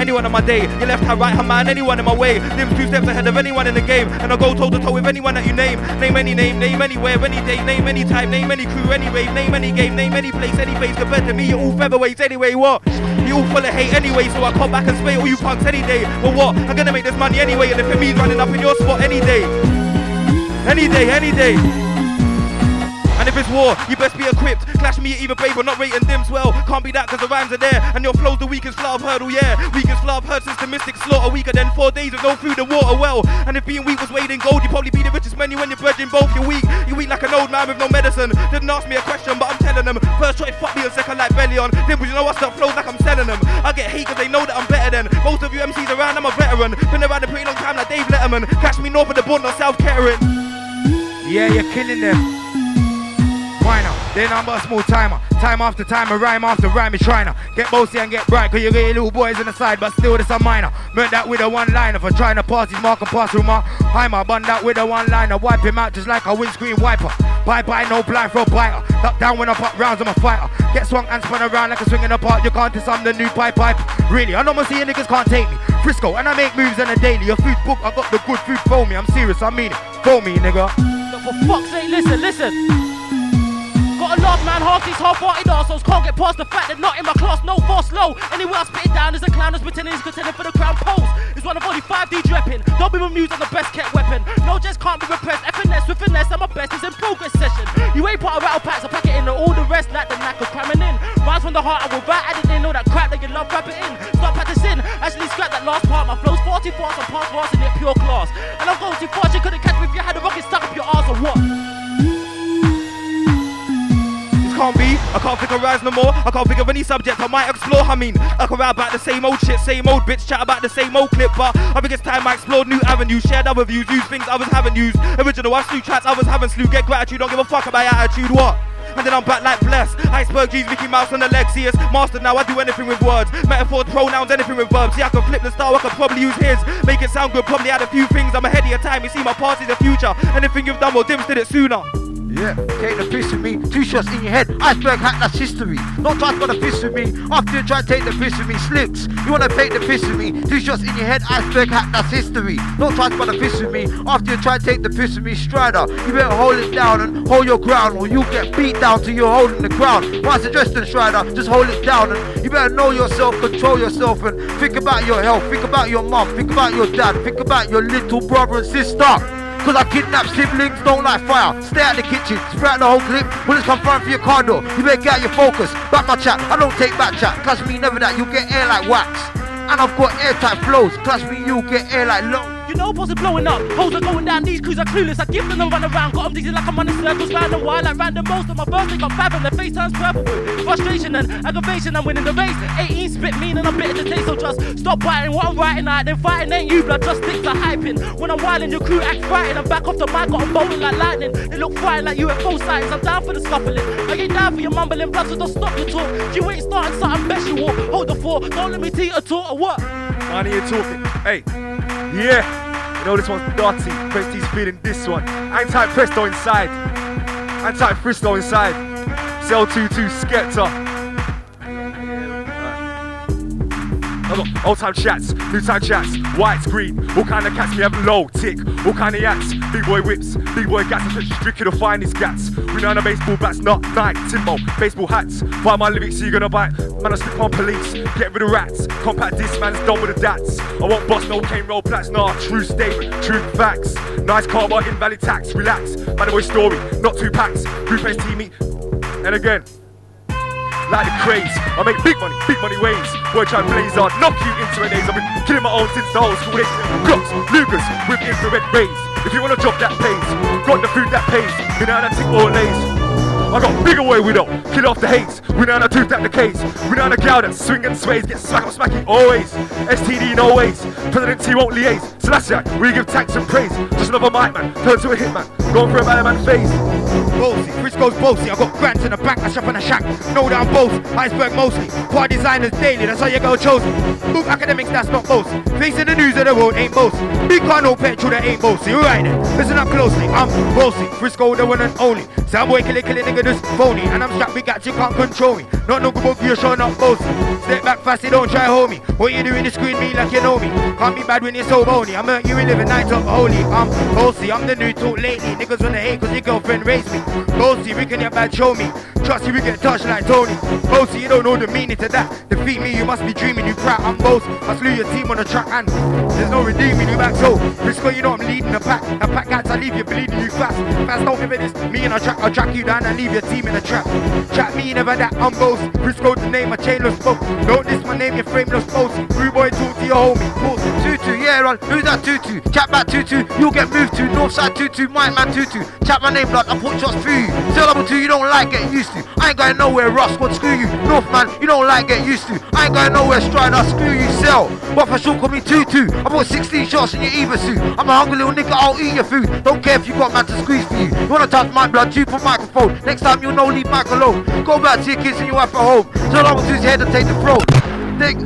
Anyone on my day. Your left hand, right hand man, anyone in my way. Them two steps ahead of anyone in the game. And I go toe to toe with anyone that you name. Name any name, name anywhere, any day, name any time, name any crew, any wave, name any game, name any place, any place. Compared to me, you're all featherweights anyway. What? You all full of hate anyway, so I come back and spray all you punks any day. But what? I'm gonna make this money anyway, and if it means running up in your spot any day. Any day, any day. It's war, you best be equipped. Clash me either brave or not rating dims well. Can't be that cause the rhymes are there. And your flow's the weakest flow I've heard. Weakest flow I've since the mystic slaughter. Weaker than four days with no food and water well. And if being weak was weighed in gold, you'd probably be the richest man when you're bridging both. You're weak, you're weak like an old man with no medicine. Didn't ask me a question, but I'm telling them. First choice, fuck me and second like belly on. Dimples, you know I start flows like I'm selling them. I get hate cause they know that I'm better than most of you MCs around. I'm a veteran. Been around a pretty long time like Dave Letterman. Catch me north of the border, South Kettering. Yeah, you're killing them. Why not? They number a small timer. Time after time, a rhyme after rhyme is trying to get bossy and get bright. Cause you get your little boys on the side, but still this a minor. Meant that with a one liner for trying to pass his mark and pass through my Heimer. Bun that with a one liner, wipe him out just like a windscreen wiper. Bye bye, no blind a biter. Duck down when I pop rounds, I'm a fighter. Get swung and spun around like a swinging apart. You can't test I'm the new pipe pipe. Really, I know my seeing niggas can't take me. Frisco, and I make moves on a daily. A food book, I got the good food for me. I'm serious, I mean it. For me, nigga. But for fuck's sake, listen, listen. Gotta love, man, half these half-hearted assholes can't get past the fact that not in my class, no force low. Anywhere I spit it down is a clown who's pretending he's contending for the crown pose. It's one of only five D repping. Don't be amused on the best kept weapon. No just can't be repressed. FNS with finesse, I'm my best is in progress session. You ain't part of rattle packs, I pack it in and all the rest like the knack of cramming in. Rise from the heart, I will write adding in all that crap that you love rapping in. Stop practicing, actually scrap that last part. My flow's 40 fast, I'm past in it pure class. And I'm going too fast, you couldn't catch me if you had a rocket stuck up your ass or what I can't think of rise no more. I can't think of any subject I might explore. I mean, I can rap about the same old shit, same old bitch, chat about the same old clip. But I think it's time I explore new avenues, shared other views, use things others haven't used. Original, I slew tracks others haven't slew. Get gratitude, don't give a fuck about attitude. What? And then I'm back like blessed. Iceberg G's, Mickey Mouse and Alexius. Master now, I do anything with words. Metaphors, pronouns, anything with verbs. See, I can flip the style, I could probably use his. Make it sound good, probably add a few things. I'm ahead of your time, you see, my past is the future. Anything you've done, well, Dims did it sooner. Yeah, take the piss with me. Two shots in your head. Iceberg hat, that's history. Not to got the piss with me. After you try to take the piss with me, Slix. You wanna take the piss with me? Two shots in your head. Iceberg hat, that's history. Not to got the piss with me. After you try to take the piss with me, Stryder. You better hold it down and hold your ground, or you get beat down till you're holding the ground. My suggestion, Stryder, just hold it down and you better know yourself, control yourself, and think about your health. Think about your mom. Think about your dad. Think about your little brother and sister. Cause I kidnap siblings, don't like fire. Stay out the kitchen, spray out the whole clip. Bullets come flying for your car door. You better get out your focus. Back my chat, I don't take back chat. Class me never that, you get air like wax. And I've got airtight flows. Class me, you get air like low. Know boss are blowing up, hoes are going down, these crews are clueless. I give them a run around, got them dizzy like I'm running circles round and wild like random most of my birthday got fathom, their face turns purple with frustration and aggravation. I'm winning the race. 18 spit mean and I'm bitter to taste, so just stop biting what I'm writing out. Then fighting ain't you, blood just sticks are hyping. When I'm wilding, your crew act frightened. I'm back off the mic, got them bowling like lightning. They look frightened like UFO sightings. I'm down for the scuffling. I ain't down for your mumbling, blood, so don't stop your talk. You ain't starting something walk. Hold the fort, don't let me teeter talk or what? Money you talking. Hey, yeah. You know this one's dirty. Presti's feeling this one. Anti Presto inside. Anti Fristo inside. Cell 22 Skepta. Old time chats, new time chats, white, green, all kind of cats me have low, tick, all kind of yaks, big boy whips, big boy gats, I'm just drinking the finest gats. We know the baseball bats, not night, Timbo, baseball hats. Buy my lyrics, so you gonna bite. Man, I slip on police, get rid of rats. Compact this man's done with the dats. I won't bust no cane roll plats, nah, true statement, true facts. Nice car, but invalid tax, relax. The way, story, not two packs. Group team and again like the craze. I make big money, big money ways. Boy, try blaze hard, knock you into an A's. I've been killing my own since the old school days. Glocks, Lucas with infrared rays. If you wanna drop that pays, got the food that pays. You know that tick all lays. I got bigger way we don't kill off the hates. We know how to tooth that the case. We know how to gal that swing and sways. Get smack up smacky always. STD no ways. President T won't liaise. So that's it. We give thanks and praise. Just another mic man. Turn to a hitman. Going for a man man phase. Bossy, Frisco's bossy. I got grants in the bank, I shop in the shack. No I'm bossy, iceberg mostly. Part designers daily, that's how you go chosen. Move academics, that's not bossy. Facing the news of the world ain't bossy. Big car, no petrol, that ain't bossy. Right then, listen up closely. I'm bossy, Frisco, the one and only. Soundboy, kill it, kill a nigga just phony. And I'm strapped with gats, you can't control me. Not no good book, you're showing up bossy. Step back fast, you don't try hold me. What you doing you screen me like you know me. Can't be bad when you're so bony. I'm hurt you in living night up holy. I'm bossy, I'm the new talk lately. Niggas wanna hate cause your girlfriend raised me. Bossy, we can get bad, show me. Trust you, we get touched like Tony. Bossy, you don't know the meaning to that. Defeat me, you must be dreaming, you crap. I'm bossy. I slew your team on the track and there's no redeeming you back. So, Frisco, you know I'm leading the pack. The pack cats, I leave you bleeding you fast. Fast, don't give it this. Me and I track, I'll track you down and leave your team in a trap. Chat me, never that, I'm bossy. Frisco, the name, I chainless. Don't this my name, your frameless bossy. Rude boy, talk to your homie. Pause. Tutu, yeah, run. Who's that Tutu? Chat back Tutu, you'll get moved to. Northside Tutu, my man Tutu. Chat my name, blood, I put shots through you. Tell level two, you don't like getting used to. I ain't going nowhere, Ross, what screw you. Northman, you don't like getting used to. I ain't going nowhere, Stryder, screw you, sell. What for sure, call me Tutu. I bought 16 shots in your Eva suit. I'm a hungry little nigga, I'll eat your food. Don't care if you got man to squeeze for you. You wanna touch my blood, cheap for microphone. Next time you'll know, leave Mike alone. Go back to your kids and your wife at home. Tell level two's here to take the throne. Nick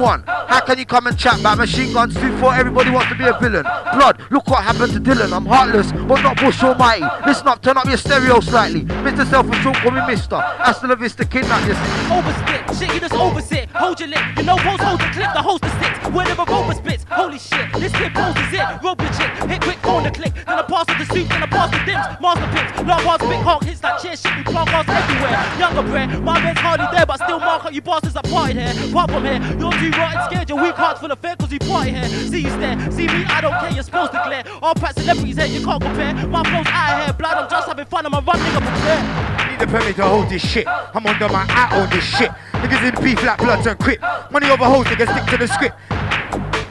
one. How can you come and chat about machine guns? Two four. Everybody wants to be a villain. Blood. Look what happened to Dylan. I'm heartless, but not Bush Almighty. Listen up. Turn up your stereo slightly. Mr. Self Control, call me Mister. Hasta la vista, kidnap you. Overspit. Shit, you just oversit. Hold your lip. You know, pose hold the clip. The the sticks. Whenever Rover spits. Holy shit. This kid is it. Rope the chick. Hit quick corner click. Then I pass with the suit. Then I pass with dims. Master picks. Long bars, big honk. Hits that chair shit. We plant bars everywhere. Younger bread. My man's hardly there, but still mark up you bastards. I party here. Pop from here. You're too rotten scared. Your weak heart's full of fear cause you party here. See you stare. See me, I don't care. You're supposed to glare. All pat celebrities here. You can't compare. My flow's out of here. Blood, I'm just having fun. I'm a run nigga prepare. Need the permit to hold this shit. I'm under my eye on this shit. Niggas in beef like blood and quit. Money over hoes, niggas stick to the script.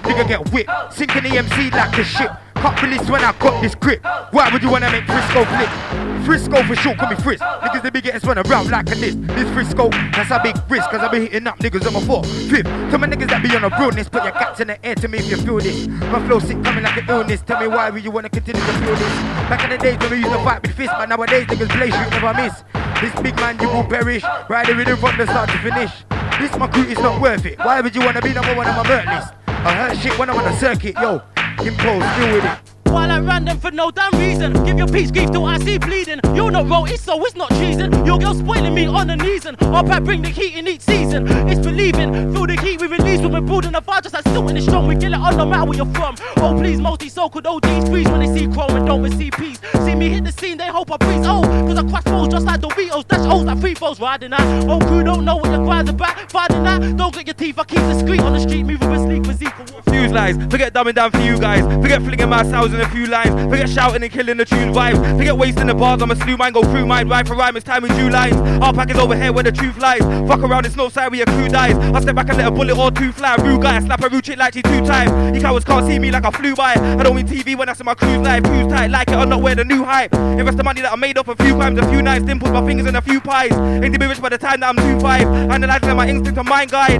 Nigga get whipped. Sinking the MC like the shit. Can't release when I got this grip. Why would you wanna make Frisco flip? Frisco for sure, call me Frisk. Niggas they be getting spun around like a this. This Frisco, that's a big risk, cause I be hitting up niggas on my four. Fifth, tell my niggas that be on a realness, put your cats in the air to me if you feel this. My flow sick coming like an illness. Tell me why would you wanna continue to feel this? Back in the days when we used to fight with fists, but nowadays niggas play shoot never miss. This big man you will perish, riding with him from the start to finish. This my crew is not worth it. Why would you wanna be number one on my merch list? I heard shit when I'm on the circuit, yo. Impose, deal with it while I random for no damn reason. Give your peace grief till I see bleeding. You're not roll, so it's not treason. Your girl spoiling me on the knees and I'll pack bring the heat in each season. It's believing, feel the heat we release when we're brooding the fire just like still in the strong. We get it on no matter where you're from. Oh please, multi so could OGs freeze when they see chrome and don't receive peace. See me hit the scene, they hope I breeze. Oh, cause I crush foes just like Doritos, dash O's like free foes riding that. Oh crew don't know what your crimes about. Fighting that, don't get your teeth, I keep discreet on the street, moving with sleep with Zeke. Fuse lies, forget dumbing down for you guys. Forget flinging my sounds in a few lines. Forget shouting and killing the tune vibes. Forget wasting the bars. I'm a slew mine. Go through mine. Rhyme for rhyme. It's time we do lines. Our pack is over here where the truth lies. Fuck around. It's no side where your crew dies. I step back and let a bullet or two fly. Rude guy. I Slap a rude chick like she two times. You cowards can't see me like I flew by. I don't mean TV when I see my cruise life. Cruise tight. Like it or not. Wear the new hype. Invest the money that I made up a few times. A few nights. Put my fingers in a few pies. Ain't to be rich by the time that I'm two five. Analyzing my instinct and mind guide.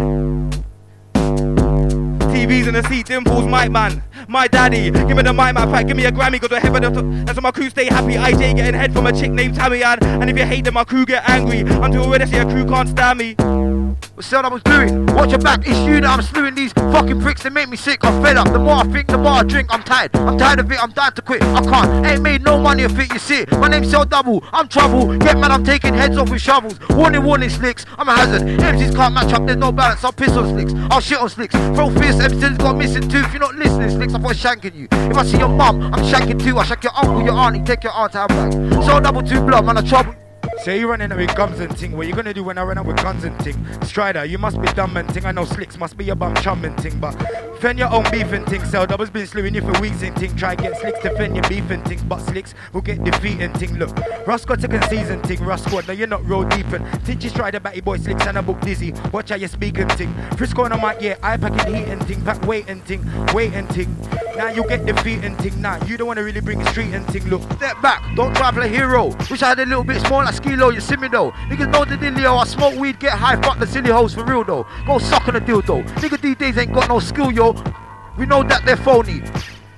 TVs in the seat, dimples, mic man. My daddy, give me the mic man pack, give me a Grammy, cause we're heaven. That's why my crew stay happy. IJ getting head from a chick named Tammy And if you hate them, my crew get angry. Until already see a crew can't stand me. What's what I was doing? Watch your back, it's you that I'm slewing these fucking pricks that make me sick. I'm fed up. The more I think, the more I drink. I'm tired. I'm tired of it. I'm dying to quit. I can't. Ain't made no money if it. You see, my name's Cell Double. I'm trouble. Get man, I'm taking heads off with shovels. Warning, warning, Slix. I'm a hazard. MCs can't match up. There's no balance. I'll piss on Slix. I'll shit on Slix. Throw fierce. MCs got missing tooth. You're not listening, Slix. I thought shanking you. If I see your mum, I'm shanking too. I shank your uncle, your auntie. Take your aunt have back. So Double two blood, man. I trouble. Say you running with guns and ting. What you gonna do when I run out with guns and ting? Stryder, you must be dumb and ting. I know Slix must be your bum chum and ting. But fend your own beef and ting. Cell doubles been slewing you for weeks and ting. Try get Slix to fend your beef and ting. But Slix will get defeat and ting. Look, Roscoe took a season ting. Roscoe, now you're not real deep and tried a batty boy Slix and a book dizzy. Watch how you speak and ting. Frisco on the mic, yeah, I pack packing heat and ting. Pack weight and ting. Wait and ting. Now you get defeat and ting. Now you don't wanna really bring street and ting. Look, step back. Don't to play hero. Wish I had a little bit smaller like Skilo. You see me though. Niggas know the dealio. I smoke weed, get high, fuck the silly hoes for real though. Go suck on a dildo. Nigga these days ain't got no skill, yo. We know that they're phony.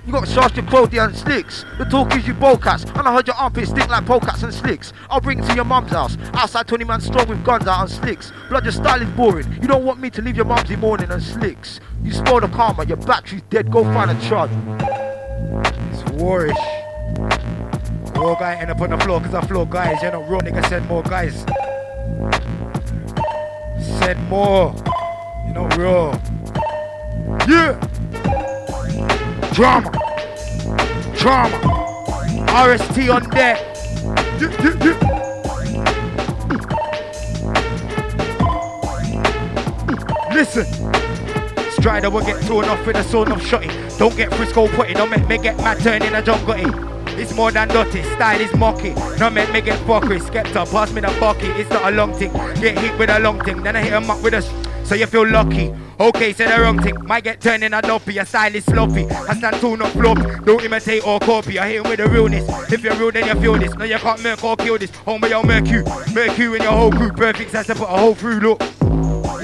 You got Sergeant Brody and Slix. The talk is you cats, And I heard your armpits stink like polecats and Slix. I'll bring it to your mum's house. Outside 20 man strong with guns out and Slix. Blood, your style is boring. You don't want me to leave your mum's in morning and Slix. You spoil the karma, your battery's dead. Go find a charger. It's warish. Raw guy end up on the floor because I floor guys. You know, raw nigga send more guys. Send more. You know, raw. Yeah. Drama. Drama. RST on deck. Yeah, yeah, yeah. Listen. Stryder will get torn off with a sword of shotty. Don't get Frisco putty, don't make me get mad turning a John eh? Gotti. It's more than dirty, style is mocky. No make me get fuckery. Skepta, pass me the bucky. It's not a long thing. Get hit with a long thing, then I hit him up with a so you feel lucky. Okay, say the wrong thing. Might get turned in a dopey, your style is sloppy. I stand tune up flop. Don't imitate or copy. I hit him with the realness. If you're real, then you feel this. No, you can't murk or kill this. Home with your Mercury. Mercury and your whole crew. Perfect sense to put a whole through look.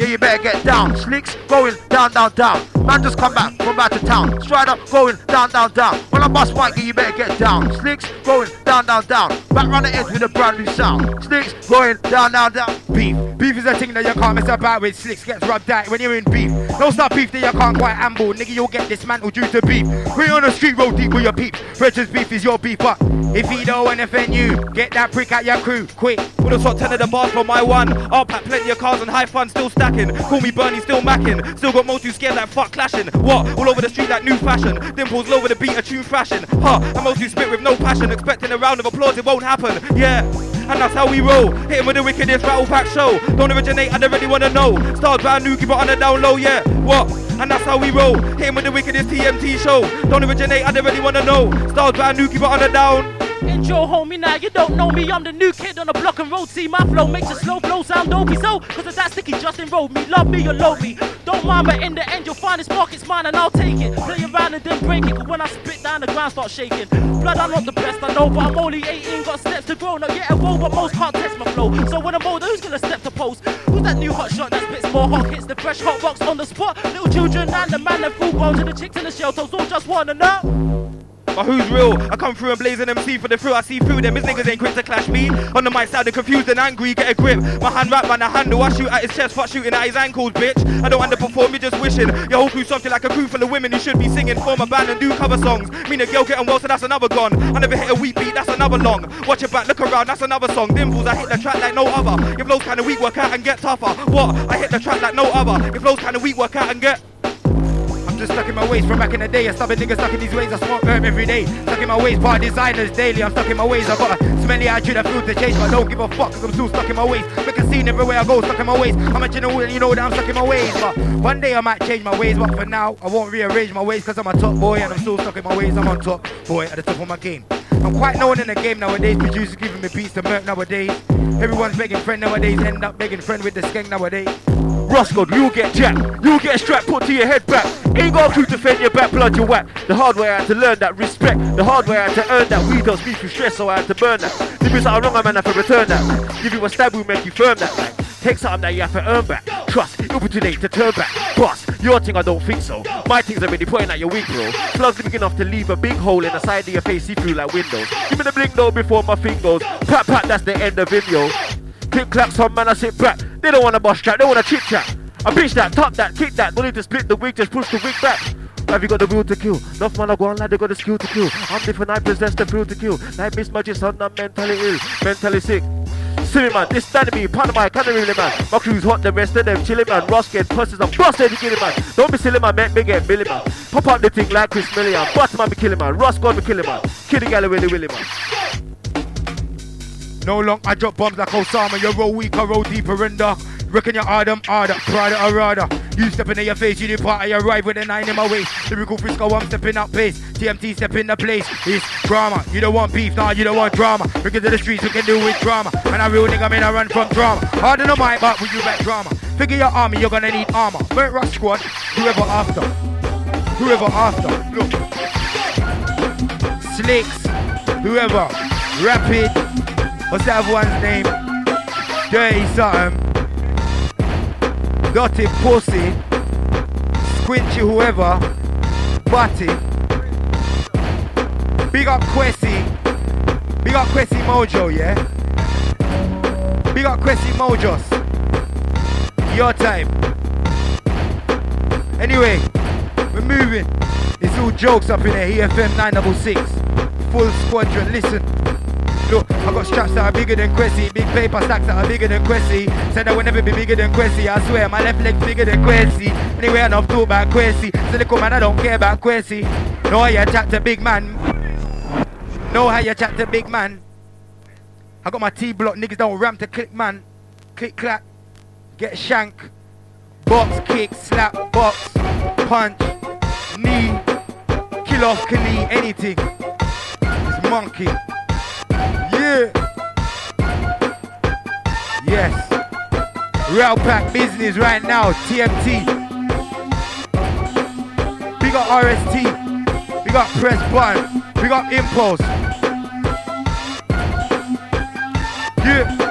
Yeah, you better get down. Slix going down, down, down. Man just come back come back to town. Stryder going down, down, down. When I bust white, you better get down. Slix going down, down, down. Back round the edge with a brand new sound. Slix going down, down, down. Beef. Beef is a thing that you can't mess about with. Slix gets rubbed out when you're in beef. No stop beef that you can't quite handle. Nigga, you'll get dismantled due to beef. We on the street, roll deep with your peeps. Fred's beef is your beef, but if he don't wanna offend you, get that prick out your crew, quick. With a top 10 of the bars for my one. I'll pack plenty of cars and high fun still stacking. Call me Bernie, still macking. Still got most who scared like fuck clashing. What? All over the street like new fashion. Dimples low with a beat, a tune fashion. Huh? And most spit with no passion. Expecting a round of applause, it won't happen. Yeah. And that's how we roll. Hit him with the wickedest battle pack show. Don't originate, I don't really wanna know. Stars brand new, keep it on the down low, yeah. What? And that's how we roll. Hit him with the wickedest TMT show. Don't originate, I don't really wanna know. Stars brand new, keep it on the down. Intro, homie, now you don't know me. I'm the new kid on the block and road. See, my flow makes a slow flow sound dopey. So, cause of that sticky, just enrolled me. Love me or low me. Don't mind, but in the end, you'll find this market's mine and I'll take it. Play around and then break it. Cause when I spit down, the ground starts shaking. Blood, I'm not the best, I know, but I'm only 18. Got steps to grow. Not yet a roll, but most can't test my flow. So, when I'm older, who's gonna step to post? Who's that new hot shot that spits more hot hits? The fresh hot rocks on the spot. Little children and the man that full grown to the chicks and the shelters all just wanna know. But who's real? I come through and blazing MC for the thrill. I see through them. His niggas ain't quick to clash me. On the mic, sounding confused and angry. Get a grip. My hand wrap man, a handle. I shoot at his chest, fuck shooting at his ankles, bitch. I don't underperform, you just wishing. Your whole crew something like a crew full of women who should be singing, form a band and do cover songs. Me and a girl getting well, so that's another gone. I never hit a weak beat, that's another long. Watch your back, look around, that's another song. Dimples, I hit the track like no other. Your flow's kinda weak, work out and get tougher. What? I hit the track like no other. Your flow's kinda weak, work out and get. I'm just stuck in my ways from back in the day. I stubborn nigga stuck in these ways. I smoke herb every day. Stuck in my ways, part designers daily. I'm stuck in my ways. I got a smelly attitude, I feel to change, but I don't give a fuck cause I'm still stuck in my ways. Make a scene everywhere I go, stuck in my ways. I'm a general, you know that I'm stuck in my ways. But one day I might change my ways, but for now I won't rearrange my ways cause I'm a top boy and I'm still stuck in my ways. I'm on top boy at the top of my game. I'm quite known in the game nowadays. Producers giving me beats to murk nowadays. Everyone's begging friend nowadays. End up begging friend with the skank nowadays. Roscoe, you'll get jacked. You'll get strapped, put to your head back. Ain't got a crew to fend your back, blood your whack. The hard way I had to learn that respect. The hard way I had to earn that. We don't speak through stress, so I had to burn that. That are wrong, I man have to return that. Give you a stab, will make you firm that. Like, take something that you have to earn back. Trust, it'll be too late to turn back. Boss, your thing, I don't think so. My thing's already pointing at your weak, bro. Slugs big enough to leave a big hole in the side of your face, see through like windows. Give me the blink though before my thing goes. Pat pat, that's the end of video. Click clacks on man, I sit back. They don't want to bust chat, they want to chit chat. I bitch that, top that, kick that. Don't need to split the wig, just push the wig back. Have you got the will to kill? Enough man, I go on like they got the skill to kill. I'm different, I possess the will to kill. Like Miss Magic, son, I'm mentally ill, mentally sick. Silly man, this standing me, Panama, can't really man. My crew's hot, the rest of them chilling man. Ross get pussies, I'm busted to kill man. Don't be silly man, make me get milli man. Pop up the thing like Chris Million. Bust man, be killing man. Ross got me killing man. Kill the gal willy willy man. No long, I drop bombs like Osama. You roll weak, I roll deeper and dark. Reckon you're hard, I'm harder, prouder or rather. You stepping in your face, you did part of your ride with a nine in my waist. Lyrical Frisco, I'm stepping up pace. TMT step in the place. It's drama. You don't want beef, nah, you don't want drama. Because of the streets, we can do with drama. And I real nigga, man, I run from drama. Harder than my but with you back drama. Figure your army, you're gonna need armor. Burnt Rock Squad, whoever after. Whoever after. Look. Slix, whoever. Rapid. What's that one's name? Dirty something. Dirty pussy. Squinchy whoever. Butty. Big up Quessy. Big up Quessy Mojo, yeah? Big up Quessy Mojos. Your time. Anyway, we're moving. It's all jokes up in here. EFM 966. Full squadron. Listen. Look, I got straps that are bigger than Quessy, big paper stacks that are bigger than Quessy. Said I will never be bigger than Quessy. I swear, my left leg's bigger than Quessy. Anyway, enough talk about Quessy. So man, I don't care about Quessy. Know how you chat to big man. Know how you chat to big man. I got my T block, niggas don't ram to click man. Click clack, get shank. Box, kick, slap, box, punch, knee, kill off, knee, anything. It's monkey. Yes. Real pack business right now. TMT. We got RST. We got press button. We got impulse. Yeah.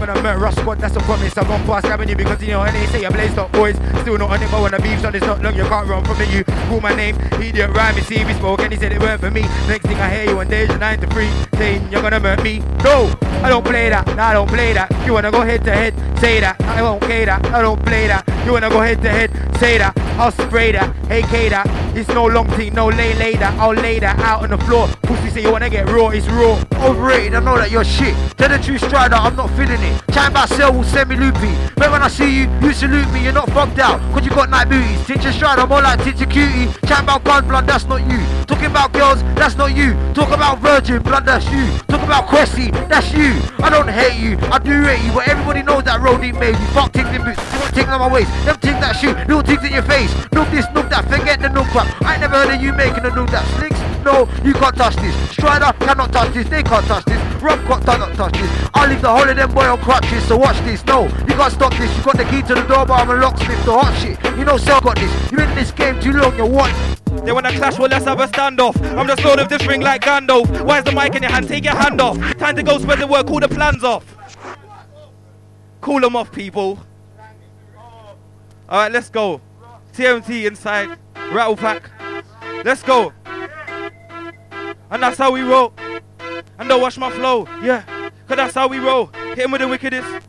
I'm gonna met Ruff Sqwad, that's a promise. I'm gonna pass Avenue because you know, and they say you blaze up boys. Still not on it, but when the beef's on, it's not long, you can't run from me. You call my name, idiot rhyme, me see me spoke, and he said it weren't for me. Next thing I hear you on Deja 9 to 3, saying you're gonna murk me. No, I don't play that, nah, I don't play that. You wanna go head to head, say that. I won't play that, I don't play that. You wanna go head to head, say that. I'll spray that, AK that. It's no long thing, no lay that. I'll lay that out on the floor. Pussy say you wanna get raw, it's raw. Overrated, I know that you're shit. Tell the true Stryder, I'm not feeling it. About sell will send me loopy. But when I see you, you salute me, you're not fucked out. Cause you got night booties. Tinchy Stryder, more like teacher cutie. Chatting about gun blood, that's not you. Talking about girls, that's not you. Talk about virgin blood, that's you. Talk about Cressy, that's you. I don't hate you, I do rate you, but everybody knows that road ain't made you. Fuck things in boots, you want things on my waist. Them things that shoot, little things in your face. Look this, look that, forget the nook crap. I never heard of you making a nook that Slix. No, you can't touch this. Stryder cannot touch this, they can't touch this. Rob can't cannot touch this. I'll leave the whole of them boy on crutches, so watch this. No, you can't stop this. You got the key to the door, but I'm a locksmith, the hot shit. You know, Cell got this. You in this game too long, you're what? They wanna clash, well let's have a standoff. I'm the lord of this ring like Gandalf. Why is the mic in your hand? Take your hand off. Time to go spread the word, call the plans off. Call them off, people. Alright, let's go. TMT inside. Rattle pack. Let's go. And that's how we roll. And don't watch my flow. Yeah. Cause that's how we roll. Hit him with the wickedest.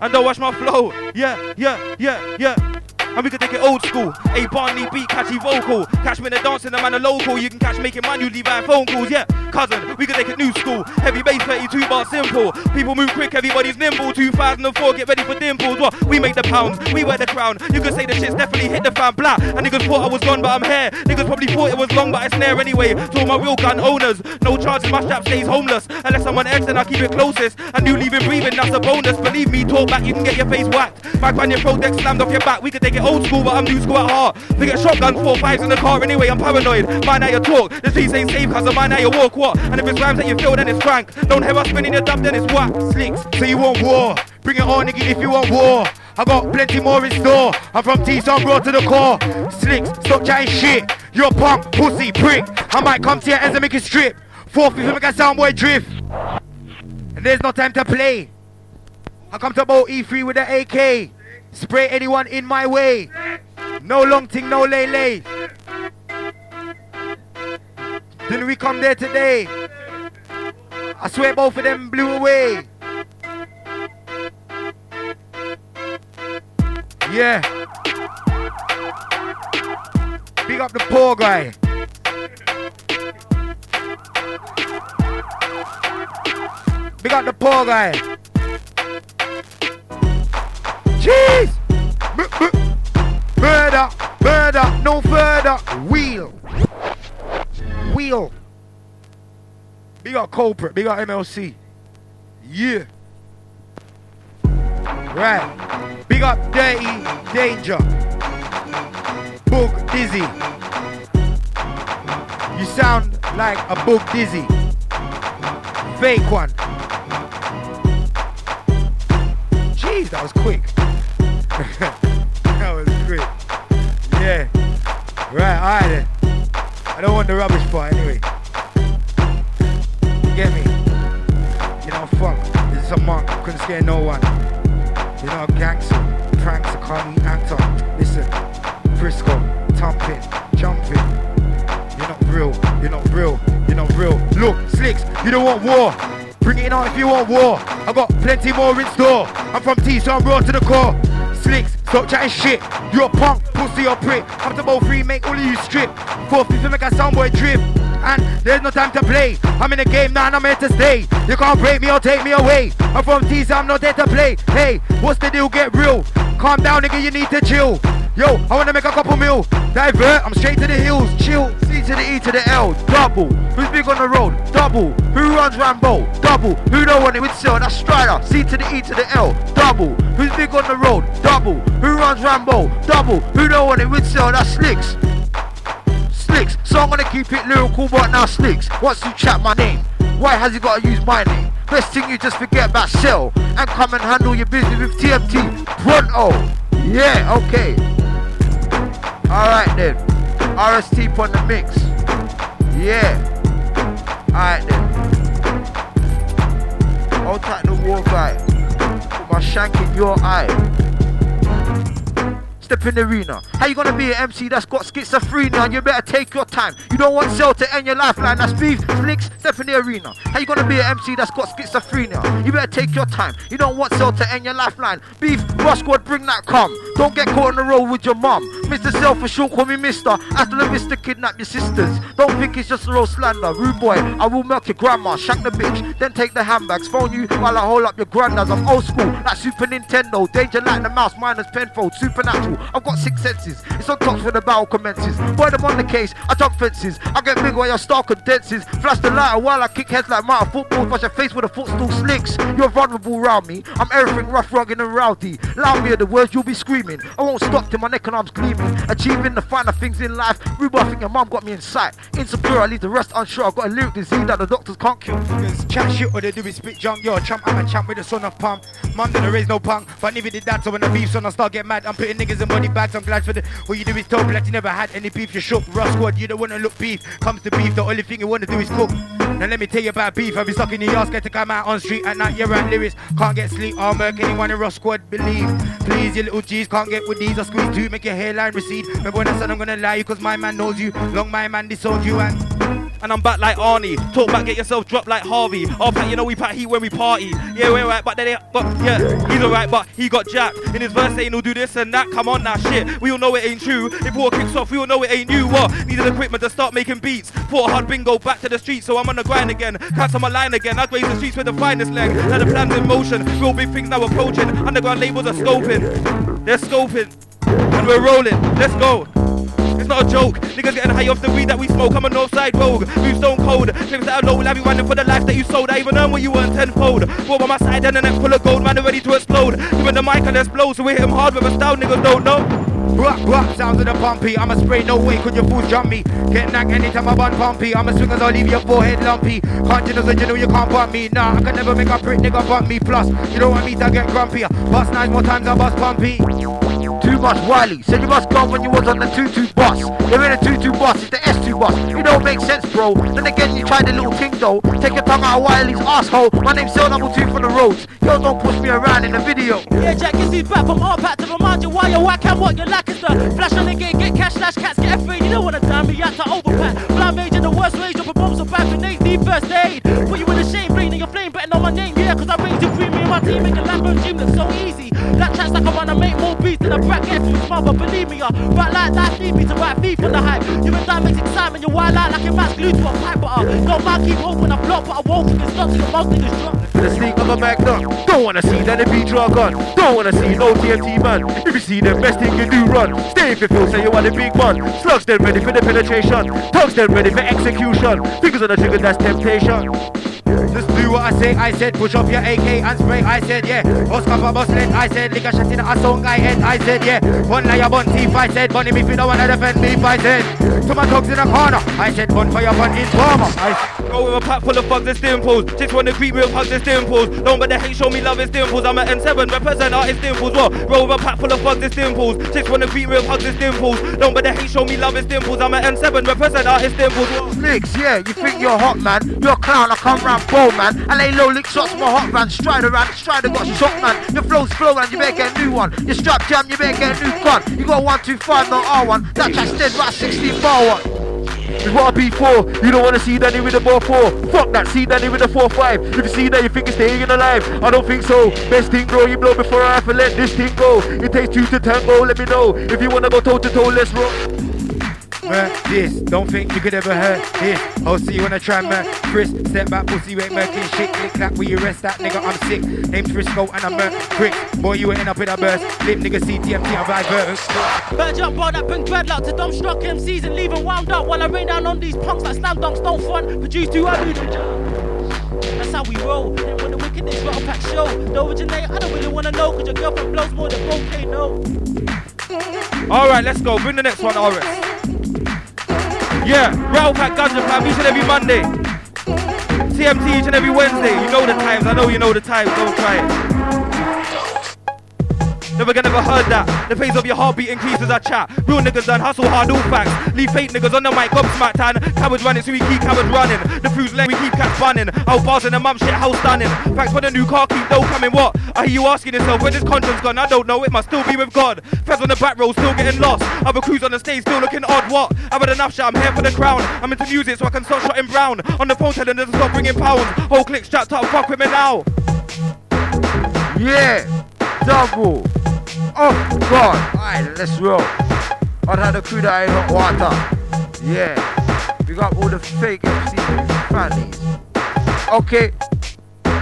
And don't watch my flow. Yeah, yeah, yeah, yeah. And we can take it old school. A Barney beat, catchy vocal. Catch me in the dance in the man a local. You can catch making manually via phone calls. Yeah, cousin, we can take it new school. Heavy bass, 32 bar simple. People move quick, everybody's nimble. 2004, get ready for dimples. What? We make the pounds, we wear the crown. You can say the shit's definitely hit the fan blah. And niggas thought I was gone, but I'm here. Niggas probably thought it was long, but it's snare anyway. To all my real gun owners, no chances my strap stays homeless. Unless I'm on X, then I keep it closest. And you leaving breathing, that's a bonus. Believe me, talk back, you can get your face whacked. Back on your pro deck slammed off your back. We can take it old school, but I'm new school at heart. They get shotgun four fives in the car anyway. I'm paranoid. Mind how you talk. The streets ain't safe cause of mind you walk. What? And if it's rhymes that you feel, then it's frank. Don't hear us spinning your dub, then it's whack. Slix, so you want war. Bring it on, nigga, if you want war. I got plenty more in store. I'm from T, so I'm raw to the core. Slix, stop chatting shit. You're punk, pussy, prick. I might come to your ends and make a strip. Fourth, if you make a soundboy drift. And there's no time to play. I come to about E3 with the AK. Spray anyone in my way. No long thing, no lay lay. Didn't we come there today? I swear both of them blew away. Yeah. Big up the poor guy. Big up the poor guy. M- murder, murder, no further. Wheel. Wheel. Big up culprit, big up MLC. Yeah. Right. Big up Dirty Danger. Book Dizzy. You sound like a book dizzy. Fake one. Jeez, that was quick. That was quick. Yeah. Right, alright then. I don't want the rubbish part anyway. You get me? You know, fuck. This is a monk. Couldn't scare no one. You know, gangster. Pranks, I call me Anton. Listen. Frisco. Thumping. Jumping. You're not real. You're not real. You're not real. Look, Slix. You don't want war. Bring it on if you want war. I got plenty more in store. I'm from T, so I'm raw to the core. Slix, stop chatting shit. You're a punk, pussy or prick. I'm to both free, make all of you strip. If you make a soundboy drip. And there's no time to play. I'm in the game now and I'm here to stay. You can't break me or take me away. I'm from T's, I'm not there to play. Hey, what's the deal? Get real. Calm down, nigga, you need to chill. Yo, I wanna make a couple mil. Divert, I'm straight to the hills. Chill. C to the E to the L, double. Who's big on the road? Double. Who runs Rambo? Double. Who don't want it with Cell? That's Stryder. C to the E to the L, double. Who's big on the road? Double. Who runs Rambo? Double. Who don't want it with Cell? That's Slix. Slix. So I'm gonna keep it lyrical, but now Slix. Once you chat my name, why has he gotta use my name? Best thing you just forget about Cell and come and handle your business with TMT. Pronto. Yeah, okay. Alright then. RST on the mix. Yeah. Alright then. I'll take the war guy. Put my shank in your eye. Step in the arena. How you gonna be an MC that's got schizophrenia? You better take your time. You don't want Cell to end your lifeline. That's beef, Slix. Step in the arena. How you gonna be an MC that's got schizophrenia? You better take your time. You don't want Cell to end your lifeline. Beef, Ruff Sqwad, bring that come. Don't get caught on the road with your mom. Mr. Cell for short, call me Mister. After the Mister kidnap your sisters. Don't think it's just a road slander. Rude boy, I will milk your grandma, shank the bitch, then take the handbags. Phone you while I hold up your granddad's. I'm old school, like Super Nintendo. Danger like the mouse, minus penfold. Supernatural. I've got six senses. It's on tops when the battle commences. Boy, I'm on the case. I jump fences. I get big while your star condenses. Flash the lighter while I kick heads like my football. Wash your face with a footstool Slix. You're vulnerable round me. I'm everything rough, rugged, and rowdy. Loud me the words you'll be screaming. I won't stop till my neck and arms gleaming. Achieving the finer things in life. Rebuffing your mum got me in sight. Insecure, I leave the rest unsure. I've got a lyric disease that the doctors can't cure. Chat shit or they do is spit junk. Yo, champ, I'm a champ with a son of pump. Mum didn't raise no punk, but neither did that. So when the beef son, I start get mad. I'm putting niggas in body bags. I'm glad for the. What you do is talk like you never had any beef. You shook. Ruff Sqwad, you don't wanna look beef. Comes to beef, the only thing you wanna do is cook. Now let me tell you about beef. I've been stuck in the yard, scared to come out on street at night. You're at lyrics, can't get sleep. I'll anyone in Ruff Sqwad. Believe, please, you little G's can't get with these. I squeeze two, make your hairline recede. Remember when I said I'm gonna lie you, cause my man knows you. Long my man disowned you and. And I'm back like Arnie. Talk back, get yourself dropped like Harvey. Oh, all pack, you know we pack heat when we party. Yeah, we're right, but then but yeah, he's alright, but he got jacked. In his verse saying he'll do this and that. Come on now, shit. We all know it ain't true. If war kicks off, we all know it ain't new. What? Needed equipment to start making beats. A hard bingo back to the streets, so I'm on the grind again. Cancel my line again. I graze the streets with the finest leg. Now the plan's in motion. Real big things now approaching. Underground labels are scoping. They're scoping. And we're rolling. Let's go. Not a joke. Niggas getting high off the weed that we smoke. I'm a northside rogue. Move stone cold. Things that I know will have you running for the life that you sold. I even earn what you earned tenfold. Go by my side and a neck full of gold. Man, ready to explode. Giving the mic and blow. So we hit him hard with a style niggas don't know. Rock, rock, sounds of the pumpy. I'ma spray, no way could your fools jump me. Get knocked anytime I bun pumpy. I'm a swingers, I'll leave your forehead lumpy. Can't you know, you know you can't bump me. Nah, I can never make a prick nigga bump me. Plus, you don't want me to get grumpier. Bust nine more times, I bust pumpy. Too much Wiley. Said you must go when you was on the 2-2 bus. You're in a 2-2 bus, it's the S2 bus. You don't make sense, bro. Then again, you tried the little thing though. Take your tongue out of Wiley's asshole. My name's Cell Number 2 for the roads. Yo, don't push me around in the video. Yeah, Jack, you see back from our pack to remind you why you're whack and what you lack is the flash on the gate, get cash, slash cats, get afraid. You don't wanna damn me, have to overpack. Blind major, the worst rage, your proposal back grenades, need first aid. Put you in a shame, bleeding your flame, betting on my name, yeah, cause I raised you free, me and my team, make a Lambo gym look so easy. That track's like I wanna make more beats than a brat get through his mother, believe me, uh, right like that, need me to write thief on the hype. You and that makes excitement, you're wild out like your mat's glued to a pipe, but uh, don't mind keep hoping I flop, but I won't keep it stuck till the most niggas drop. The sneak of a Magnum. Don't wanna see that it be drug on. Don't wanna see no TMT man. If you see them, best thing you do run. Stay if you feel, say you want a big man. Slugs them ready for the penetration. Tugs them ready for execution. Fingers on the trigger, that's temptation. Just do what I say, I said, push up your AK and spray, I said, yeah. Oscar for Muslim, I said, lick a shot in a song, I head, I said, yeah. One liar, one thief, I said, bunny me if you don't wanna defend me, I said. To my dogs in the corner, I said, bun for your bun informer. I Go with a pack full of thugs and dimples. Just wanna creep me with hugs and dimples. Don't but the hate show me love and dimples. I'm an N7, represent artist dimples. What? Roll with a pack full of thugs and dimples. Just wanna creep me with hugs and dimples. Don't but the hate show me love and dimples. I'm an N7, represent artist dimples. What? Slix, yeah, you think you're hot, man. You're a clown, I come round bold, man. I lay low, lick shots a hot man. Stride around, Stryder got shot, man. Your flow's flow, and you better get a new one. Your strap jam, you better get a new gun. You got 125, no R1. That track's dead, right 16 bar one. It's what I beat. You don't wanna see Danny with a ball four. Fuck that, see Danny with a four five. If you see that, you think you're staying alive. I don't think so. Best thing, bro, you blow before I have to let this thing go. It takes two to tango. Let me know if you wanna go toe to toe. Let's roll. This. Don't think you could ever hurt this. I'll see you when I try mur Chris. Step back, pussy, you ain't murking shit. Click clap where you rest that nigga. I'm sick. Name's Frisco and I'm mur quick. Boy, you ain't up in a burst. Lip nigga CTMT, I'm vibe Bird jump ball that bring dreadlock to dumb struck MCs and leave 'em wound up while I rain down on these punks like slam dunks. Don't front, produce too early. That's how we roll. Then when the wickedness got a pack show, the originate, I don't really wanna know, cause your girlfriend blows more than 4K, no. Alright, let's go. Bring the next one, RS. Yeah, Ralph at Ganja Fam each and every Monday. TMT each and every Wednesday. You know the times. I know you know the times. Don't try it. Never gonna never heard that. The pace of your heartbeat increases I chat. Real niggas done hustle hard, all facts. Leave fake niggas on the mic, gobsmacked and cowards running, so we keep cowards running. The fruit's length, we keep cats bunning. Out bars in the mum shit, how stunning. Facts for the new car, keep dough coming. What? I hear you asking yourself, where this conscience gone? I don't know, it must still be with God. Feds on the back row, still getting lost. Other crews on the stage, still looking odd. What? I've had enough shit, I'm here for the crown. I'm into music, so I can start shotting brown. On the phone, telling them to stop bringing pounds. Whole click strapped up, fuck with me now. Yeah, double. Oh God! Alright, let's roll. I'd had a crew that ain't hot water. Yeah, we got all the fake MCs, fannies. Okay,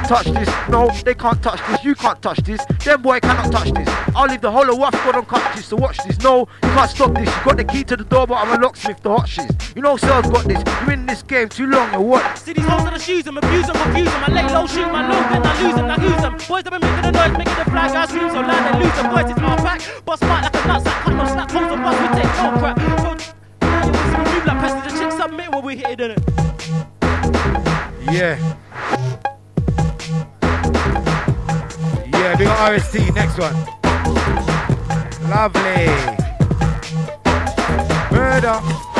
touch this. No, they can't touch this. You can't touch this. Them boy cannot touch this. I'll leave the whole of Waff God on countries to watch this. No, you can't stop this. You got the key to the door, but I'm a locksmith, the hot shiz. You know, Cell's got this. You in this game too long or what? See these hoes on the shoes, them abuse them, confuse them. I lay low, shoot my low, then I lose them, I lose them. Boys that been making the noise, making the flag, I scream so loud they lose them. Boys, it's my back, bust smart like a nutsack, cut no snap, holes and bust, we take no crap. So, you like pests, the chicks submit when we hit it, innit? Yeah. Big up RST, next one. Lovely. Murder.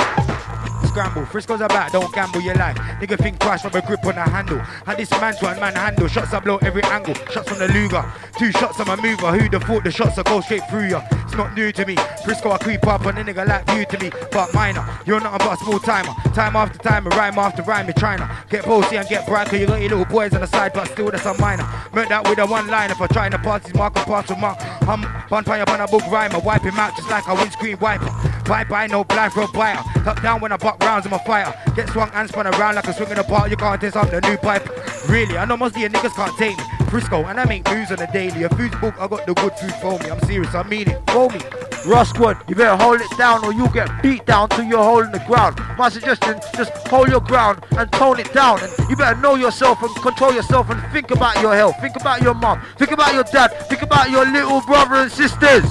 Scramble, Frisco's a bat, don't gamble your life. Nigga think twice from a grip on a handle. And this man's one man handle. Shots I blow every angle. Shots from the Luger. Two shots on my mover. Who'd have thought the shots will go straight through ya? It's not new to me. Frisco I creep up on a nigga like you to me. But minor, you're not a small timer. Time after time, a rhyme after rhyme, you're trying to get posty and get bright. You got your little boys on the side, but still that's a minor. Meant that with a one line. If I try to parties, mark a part of mark. I'm one pie up on a book rhymer. Wipe him out just like a windscreen wiper. Bye bye, no black road buyer. Top down when I buck rounds in my fire. Get swung and spun around like a swing in a bar. You can't up the new pipe. Really, I know most of your niggas can't take me. Frisco, and I make moves on the daily. A food's book, I got the good food for me. I'm serious, I mean it. For me. Ross you better hold it down or you get beat down till you're holding the ground. My suggestion, just hold your ground and tone it down. And you better know yourself and control yourself and think about your health. Think about your mom. Think about your dad. Think about your little brother and sisters.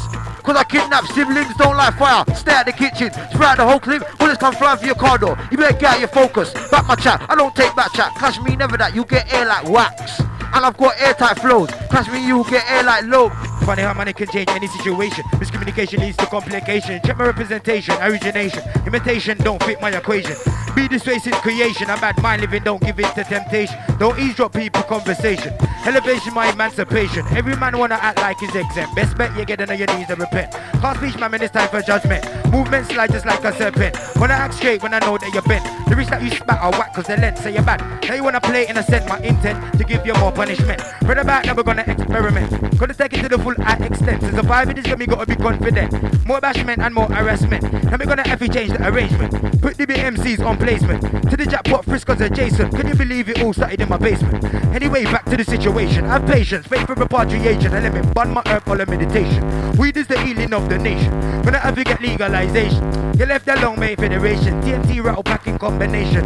Cause I kidnap siblings, don't like fire. Stay at the kitchen, throughout the whole clip, bullets come flying for your car door. You better get out your focus. Back my chat, I don't take back chat. Clash me, never that, you get air like wax. And I've got airtight flows. Clash me, you get air like low. Funny how money can change any situation. Miscommunication leads to complication. Check my representation, origination. Imitation don't fit my equation. Be this way since creation. A bad mind living, don't give in to temptation. Don't eavesdrop people conversation. Elevation, my emancipation. Every man wanna act like he's exempt. Best bet you get on your knees and repent. Can't speech, man, it's time for judgment. Movement slide just like a serpent. Wanna act straight when I know that you're bent. The reason that you spat are whack cause the length say you're bad. Now you wanna play in a sense, my intent to give you more punishment. Right about now we're gonna experiment. Gonna take it to the full extent. To survive it is gonna gotta be confident. More bashment and more harassment. Now we're gonna to change the arrangement. Put the MCs on placement. To the jackpot Frisco's adjacent. Can you believe it all started in my basement? Anyway, back to the situation. Have patience, faith for repatriation. And let me bun my herb all meditation. Weed is the healing of the nation. When I have to get legalization. You left alone, main federation. TMT rattle pack in combination.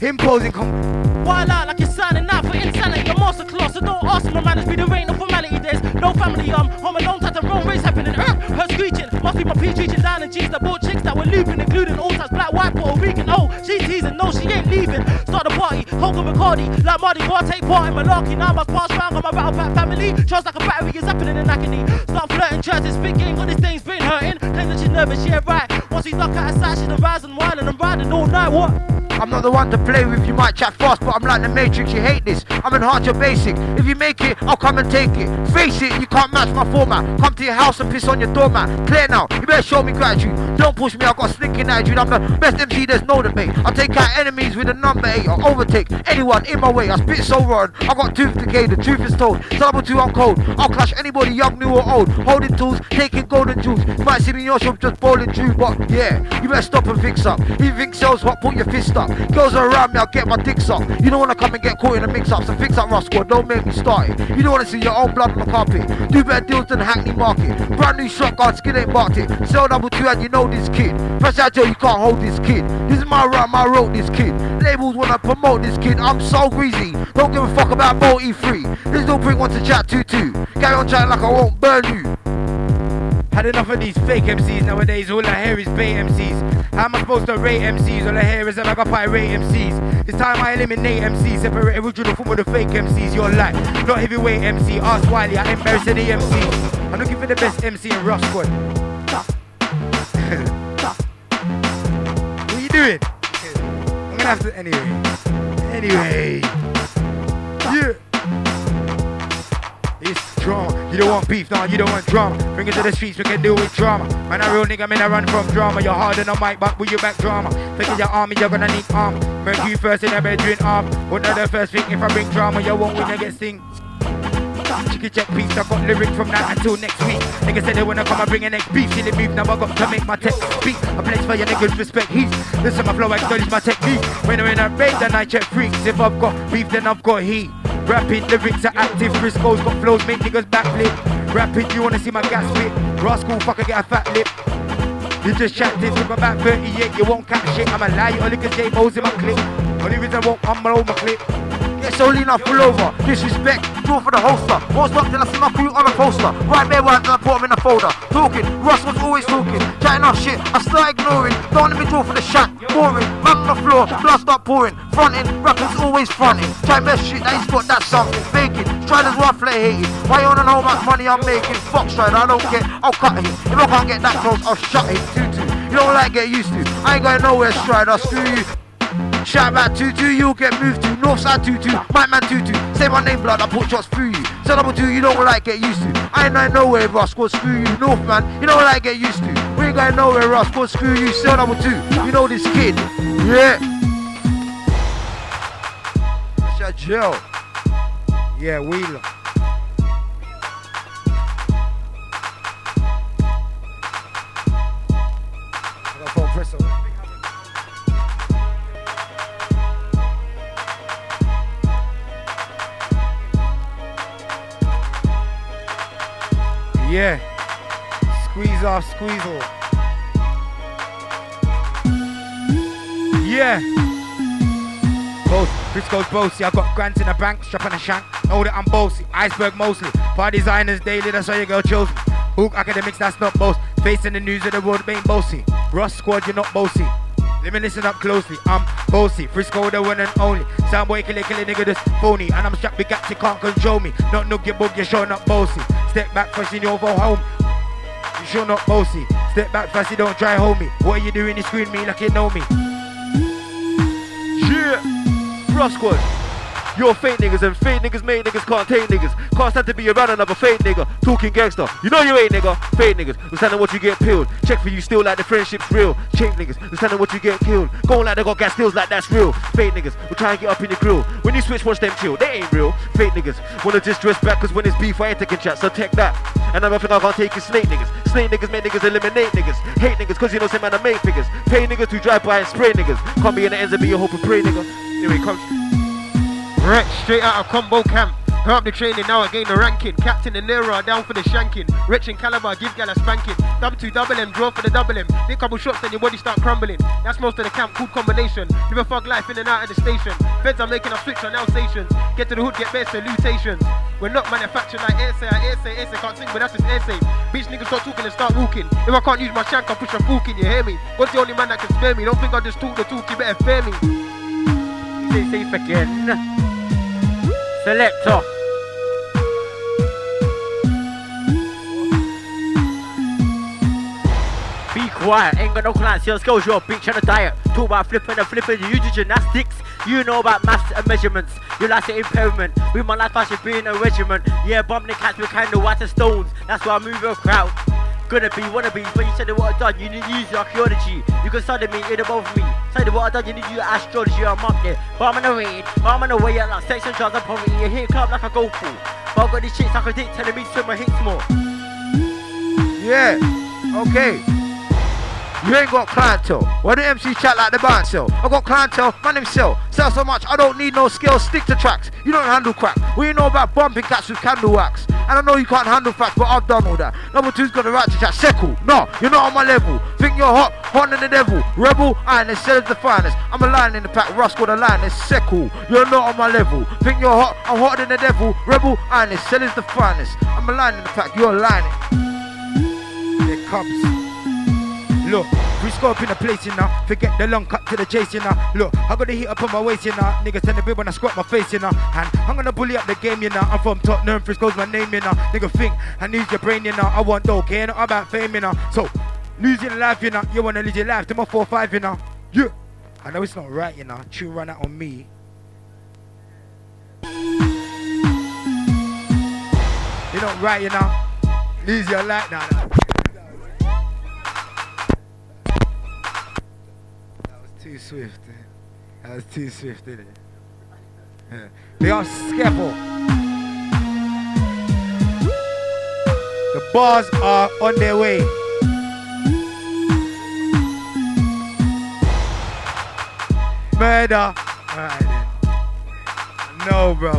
Imposing com- Wild like you're signing out for insanity. A master class, so don't ask my manners. Be the rain, no formality. There's no family. Um, home alone, type of wrong race happening. Uh, her screeching. Must be my P reaching down and jeans that bought chicks that were looping, including all types black, white, Puerto Rican. Oh, she's teasing. No, she ain't leaving. Start the party. Hogan Bacardi. Like Marty Bar, take part in malarkey. Now I must pass round. Got my rattle back family. Trust like a battery is happening in agony. Start flirting, tries to spit game. Got this thing's been hurting. Claim that she's nervous, yeah, right. Once we duck out of sight, she's a rising, wilding and riding all night. What? I'm not the one to play with. You might chat fast, but I'm like the Matrix. You hate this. I'm in hard to basic. If you make it, I'll come and take it. Face it, you can't match my format. Come to your house and piss on your doormat. Clear now. You better show me gratitude. Don't push me. I got slinking attitude. I'm the best MC. There's no debate. I take out enemies with a number eight. I overtake anyone in my way. I spit so rotten. I got tooth decay. The truth is told. Double two, I'm cold. I'll clash anybody young, new or old. Holding tools, taking golden jewels. You Might see me in your shop just bowling through, but yeah, you better stop and fix up. You think sales what, put your fist up. Girls around me, I'll get my dicks up. You don't wanna come and get caught in a mix up, so fix up Roscoe, don't make me start it. You don't wanna see your own blood on the carpet. Do better deals than Hackney Market. Brand new shotgun, skin ain't barked it. Sell double two and you know this kid. Fresh out you can't hold this kid. This is my rhyme, I wrote this kid. Labels wanna promote this kid, I'm so greasy. Don't give a fuck about multi free. This don't bring one to chat 2-2. Carry on chatting like I won't burn you. Had enough of these fake MCs nowadays. All I hear is bait MCs. How am I supposed to rate MCs? All I hear is that I got pirate MCs. It's time I eliminate MCs. Separate original from all the fake MCs. You're like, not heavyweight MC. Ask Wiley, I embarrass any MC. I'm looking for the best MC in Ruff Sqwad. what are you doing? I'm gonna have to anyway. Anyway. You don't want beef, nah, you don't want drama. Bring it to the streets, we can deal with drama. Man, a real nigga, man, I run from drama. You're hard on a mic, but will you back drama? Thinking your army, you're gonna need arm. Make you first in the bedroom arm. What the first thing if I bring drama, you won't win, you get. Chicky check piece, I got lyrics from now until next week. Niggas said they wanna come and bring a next beef. See the beef, now I got to make my text speak. A place for your niggas respect heat. Listen, my flow, I acknowledge my technique. When I'm in a raid, then I check freaks. If I've got beef, then I've got heat. Rapid lyrics are active, Frisco's got flows, make niggas backflip. Rapid, you wanna see my gas fit? Rascal, fucker, get a fat lip. You just chat this with about 38, you won't catch shit. I'm a lie, only cause J Mo's in my clip. Only reason I won't over my clip. Get so lean, I pull over. Disrespect, draw for the holster. Won't stop till I see my crew on a poster. Right there, right, I put them in a folder. Talking, Russ was always talking. Chatting off shit, I start ignoring. Don't let me draw for the shot. Boring, man on the floor, blood start pouring. Fronting, rappers always fronting. Chat best shit, that he's got that something. Faking, Stryders rough like. Why you wanna know how much money I'm making? Fuck Stryder, I don't get, I'll cut him. If I can't get that close, I'll shut him. Tutu, you don't like get used to. I ain't going nowhere, Stryder, screw you. Shout out Tutu, you'll get moved to Northside Tutu, my man Tutu. Say my name, blood, I put shots through you. So double two, you don't like get used to. I ain't going nowhere, Ross, go screw you. North man, you don't like get used to. We ain't going nowhere, Ross, go screw you. Sell double two, you know this kid. Yeah. That's your. Yeah, Wheeler. Yeah. Squeeze off, squeeze off. Yeah. Both Frisco's bossy. I got grants in the bank, strap on a shank. Know that I'm bossy. Iceberg mostly. Bar designers daily, that's why your girl chose me. Book academics, that's not boss. Facing the news of the world, ain't bossy. Ruff Sqwad, you're not bossy. Let me listen up closely. I'm bossy. Frisco, the one and only. Soundboy, kill it, nigga, this phony. And I'm strapped big cat, can't control me. Not book, you're showing up bossy. Step back first you over home. You sure not bossy. Step back fast, you don't try hold me. What are you doing? You screen me like you know me. Yeah, Ruff Sqwad. You're fake niggas and fake niggas make niggas can't take niggas. Can't stand to be around another fake nigga. Talking gangster. You know you ain't nigga. Fake niggas. We stand on what you get peeled. Check for you still like the friendship's real. Check niggas. We stand on what you get killed. Going like they got gas stills like that's real. Fake niggas. We try and get up in the grill. When you switch, watch them chill. They ain't real. Fake niggas. Wanna just dress back cause when it's beef, I ain't taking chat. So take that. And another thing I can't take is snake niggas. Snake niggas make niggas eliminate niggas. Hate niggas cause you know some man I make figures. Pay niggas to drive by and spray niggas. Can't be in the ends and be a hope and pray nigga. Anyway, come. Right, straight out of combo camp. Hurt up the training, now I gain the ranking. Captain and Nero down for the shanking. Rich and Caliber, give gal a spanking. Double two, double M, draw for the double M. Big couple shots, and your body start crumbling. That's most of the camp, cool combination. Live a fuck life in and out of the station. Feds are making a switch on now stations. Get to the hood, get best salutations. We're not manufactured like airsa, airsa, airsa. Can't sing, but that's just airsa. Bitch niggas start talking and start walking. If I can't use my shank, I'll push a fork in, you hear me? What's the only man that can spare me? Don't think I just talk the talk, you better fear me. Stay safe again. Selector. Be quiet, Ain't got no clients, your skills, you're a bitch on a diet. Talk about flipping and flipping, you do gymnastics. You know about maths and measurements. You like the impairment. With my life, I should be in a regiment. Yeah, bump the cats with kind of white stones. That's why I move your crowd. Gonna be, wanna be, but you said what I done, you need to use your archaeology. You can study me, it above me. Say what I done, you need to use astrology, I'm up there. But I'm on the way, I'm on the way, like section drugs and poverty. You hit club like a go for. But I got these shits I can dick telling me to my hits more. Yeah, okay. You ain't got clientele. Why do MC chat like the sell? I got clientele, man himself. Sell so much, I don't need no skills, stick to tracks. You don't handle crack. What you know about bumping cats with candle wax? And I know you can't handle facts, but I've done all that. Number two's got the right to chat. Seckle. No, you're not on my level. Think you're hot, hot than the devil. Rebel, I ain't as as the finest. I'm a lion in the pack, Russ got a line, it's Seckle. You're not on my level. Think you're hot, I'm hotter than the devil. Rebel, I ain't as as the finest. I'm a lion in the pack, you're a lion. Here comes. Look, we scope in the place, you know. Forget the long cut to the chase, you know. Look, I got the heat up on my waist, you know. Niggas tell me when I squat my face, you know. And I'm gonna bully up the game, you know. I'm from Tottenham, Frisco's my name, you know. Nigga think I need your brain, you know. I want dough, care not about fame, you know. So, losing life, you know. You wanna lose your life to my 4-5, you know. Yeah. I know it's not right, you know. Tune run out on me. You're not right, you know. Lose your life, nah, nah. Too swift. That was too swift, er didn't it? They are Skeppel. The bars are on their way. Murder. Alright then. I know, bro.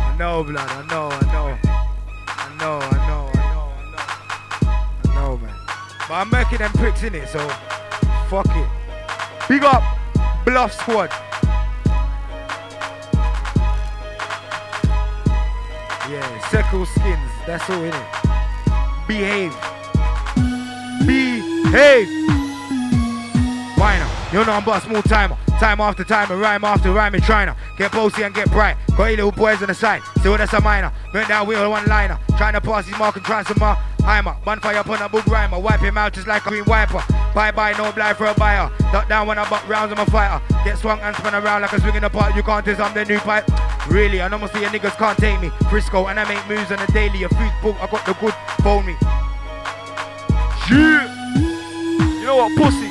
I know, blood. I know, I know. I know, I know, I know, I know. I know, man. But I'm making them pricks in it, so Fuck it. Big up Ruff Sqwad. Yeah, circle skins. That's all in it. Behave. Behave. Why not? You know I'm but a small timer. Time after time and rhyme after rhyme and trying to get posty and get bright. Got you little boys on the side. See what that's a minor. Burn down wheel one liner. Trying to pass his mark and transfer Heimer, bonfire upon a book rhymer, wipe him out just like a green wiper. Bye bye, no blind for a buyer. Duck down when I buck rounds, I'm a fighter. Get swung and spun around like a swinging apart. You can't test I'm the new pipe. Really, I know most of your niggas can't take me. Frisco, and I make moves on a daily. A food book, I got the good, phone me. Yeah. You know what, pussy?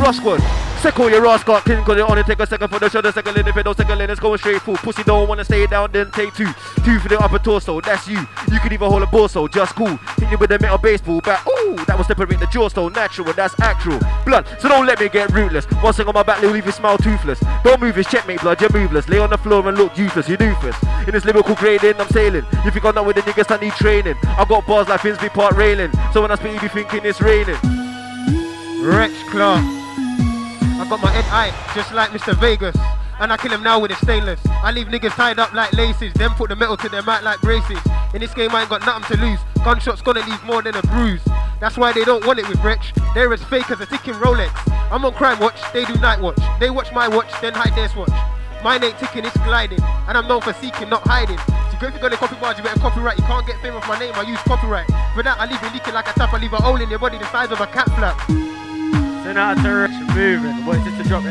Ruff Sqwad. Second your Ross got king, cause it only take a second for the show. The second lane, if it don't second lane, it's going straight full. Pussy don't wanna stay down, then take two. Two for the upper torso, that's you. You could even hold a torso, just cool. Hit you with a metal baseball bat. Ooh, that will separate the jaw jawstone, natural, that's actual. Blood, so don't let me get rootless. One thing on my back, will leave you smile toothless. Don't move his checkmate, blood, you're moveless. Lay on the floor and look useless, you doofus. In this lyrical grading, I'm sailing. If you I'm not with the niggas, I need training. I got bars like Finsbury Park railing. So when I speak, you be thinking it's raining. Rex Clark. I got my head high, just like Mr. Vegas. And I kill him now with a stainless. I leave niggas tied up like laces, then put the metal to their mouth like braces. In this game, I ain't got nothing to lose. Gunshots gonna leave more than a bruise. That's why they don't want it with Rich. They're as fake as a ticking Rolex. I'm on crime watch, they do night watch. They watch my watch, then hide their watch. Mine ain't ticking, it's gliding. And I'm known for seeking, not hiding. So if you're gonna copy bars, you better copyright. You can't get fame off my name, I use copyright. That, I leave you leaking like a tap, I leave a hole in your body the size of a cat flap. Send out direction moving. What is this to drop?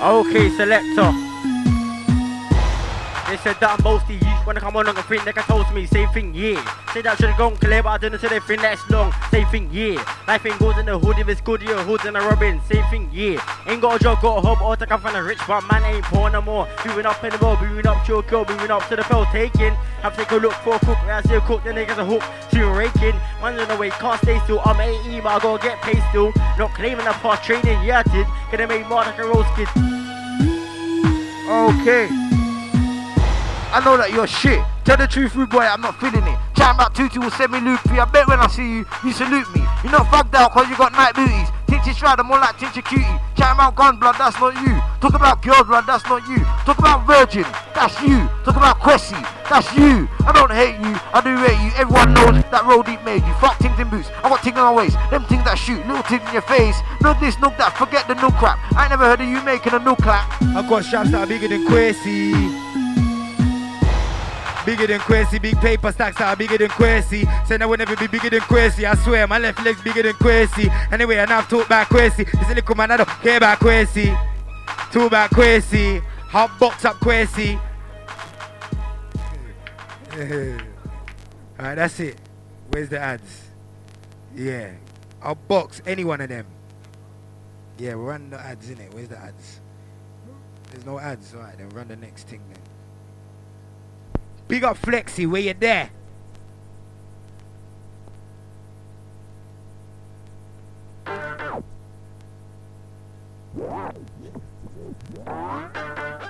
Okay, selector. They said that I'm boasty when I come on, I'm gonna think they can toast me, same thing, yeah. Say that should've gone clear, but I know so they think that's long. Same thing, yeah. Life ain't good in the hood if it's good, you're hood in a robin. Same thing, yeah. Ain't got a job, got a hub, or take off from the rich, but man ain't poor no more. Moving up in the world, moving up to your girl, moving up to the field, taking. Have to take a look for a cook, I see a cook, the niggas a hook, you're raking. Man on the way, can't stay still, I'm 18, but I gotta get paid still. Not claiming I past training, yeah I did. Gonna make more like a roast kid. Okay. I know that you're shit. Tell the truth, rude boy, I'm not feeling it. Chatting about Tutu will send me loopy. I bet when I see you, you salute me. You're not fucked out cause you got night booties. Tinchy Stryder, more like Tinted Cutie. Chatting about gun blood, that's not you. Talk about girl blood, that's not you. Talk about Virgin, that's you. Talk about Kwasi, that's you. I don't hate you, I do hate you. Everyone knows that road deep made you. Fuck things in boots, I got things on my waist. Them things that shoot, little things in your face. No this, no that, forget the no crap. I ain't never heard of you making a no clap. I got straps that are bigger than Kwasi. Bigger than Quincy, big paper stacks are bigger than Quincy. Said I would never be bigger than Quincy. I swear, my left leg's bigger than Quincy. Anyway, have talk about Quincy. This little man, I don't care about Quincy. Talk about Quincy. Hot box up Quincy. Alright, that's it. Where's the ads? Yeah. I'll box any one of them. Yeah, we'll run the ads in it. Where's the ads? There's no ads. Alright, then run the next thing then. Big up Flexi, where you there?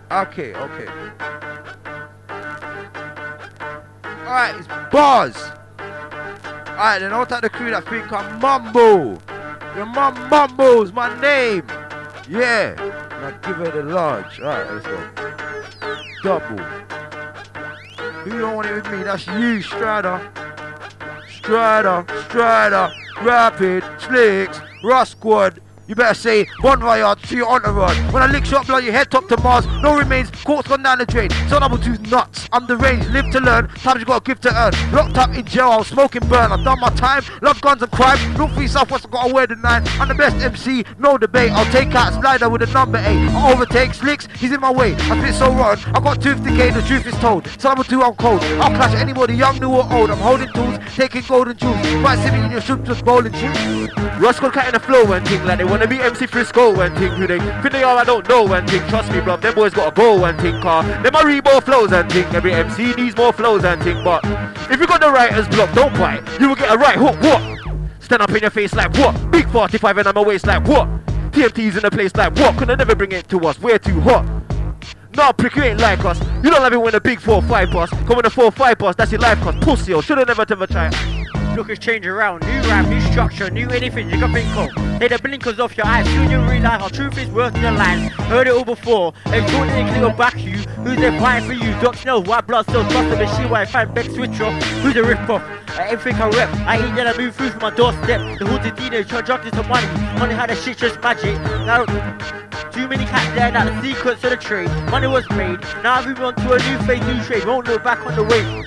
Okay, okay. Alright, it's bars. Alright, then I'll take the crew that think I'm Mumbo. Your mum Mumbo's my name. Yeah. Now give her the large. Alright, let's go. Double. Who don't want it with me? That's you, Stryder. Stryder, Stryder, Rapid, Slix, Ruff Sqwad, you better say bonfire to your entourage. When I lick shot blow your head top to Mars, no remains, courts gone down the drain. So double two's nuts. I'm the range, live to learn. Times you got a gift to earn. Locked up in jail, I was smoking burn. I've done my time, love guns and crime. North free southwest, I got to wear the nine. I'm the best MC, no debate. I'll take out slider with a number eight. I overtake Slix, he's in my way. I spit so rotten, I got tooth decay, the truth is told. So double two, I'm cold. I'll clash anybody, young, new or old. I'm holding tools, taking golden jewels. Right, sitting in your shoot, just bowling shoes. Roscoe cat in the flow and ting like they wanna be MC Frisco and ting who they think they are I don't know and ting trust me bruv them boys gotta go and ting car them a read more flows and ting every MC needs more flows and ting but if you got the writer's block don't bite you will get a right hook what stand up in your face like what big 45 and I'm a waist like what TMT's in the place like what could I never bring it to us we're too hot Nah, prick, you ain't like us. You don't love it when a big 4-5 boss. Come with a 4-5 boss, that's your life cost. Pussy, or should've never ever tried. Look, it's changing around. New rap, new structure, new anything you can think of. Take the blinkers off your eyes. Soon you realize how truth is worth the lines. Heard it all before. And don't think it'll back you. Who's there fighting for you? Docs know why blood still trust the machine. I find back switcher. Who's the rip off? I ain't think I rep. I ain't that I move through from my doorstep. The hooded teenage trying juggling some money. Money had a shit just magic. Now, too many cats there. Now the secrets of the trade. Money was made. Now I move on to a new phase, new trade. Won't look back on the way.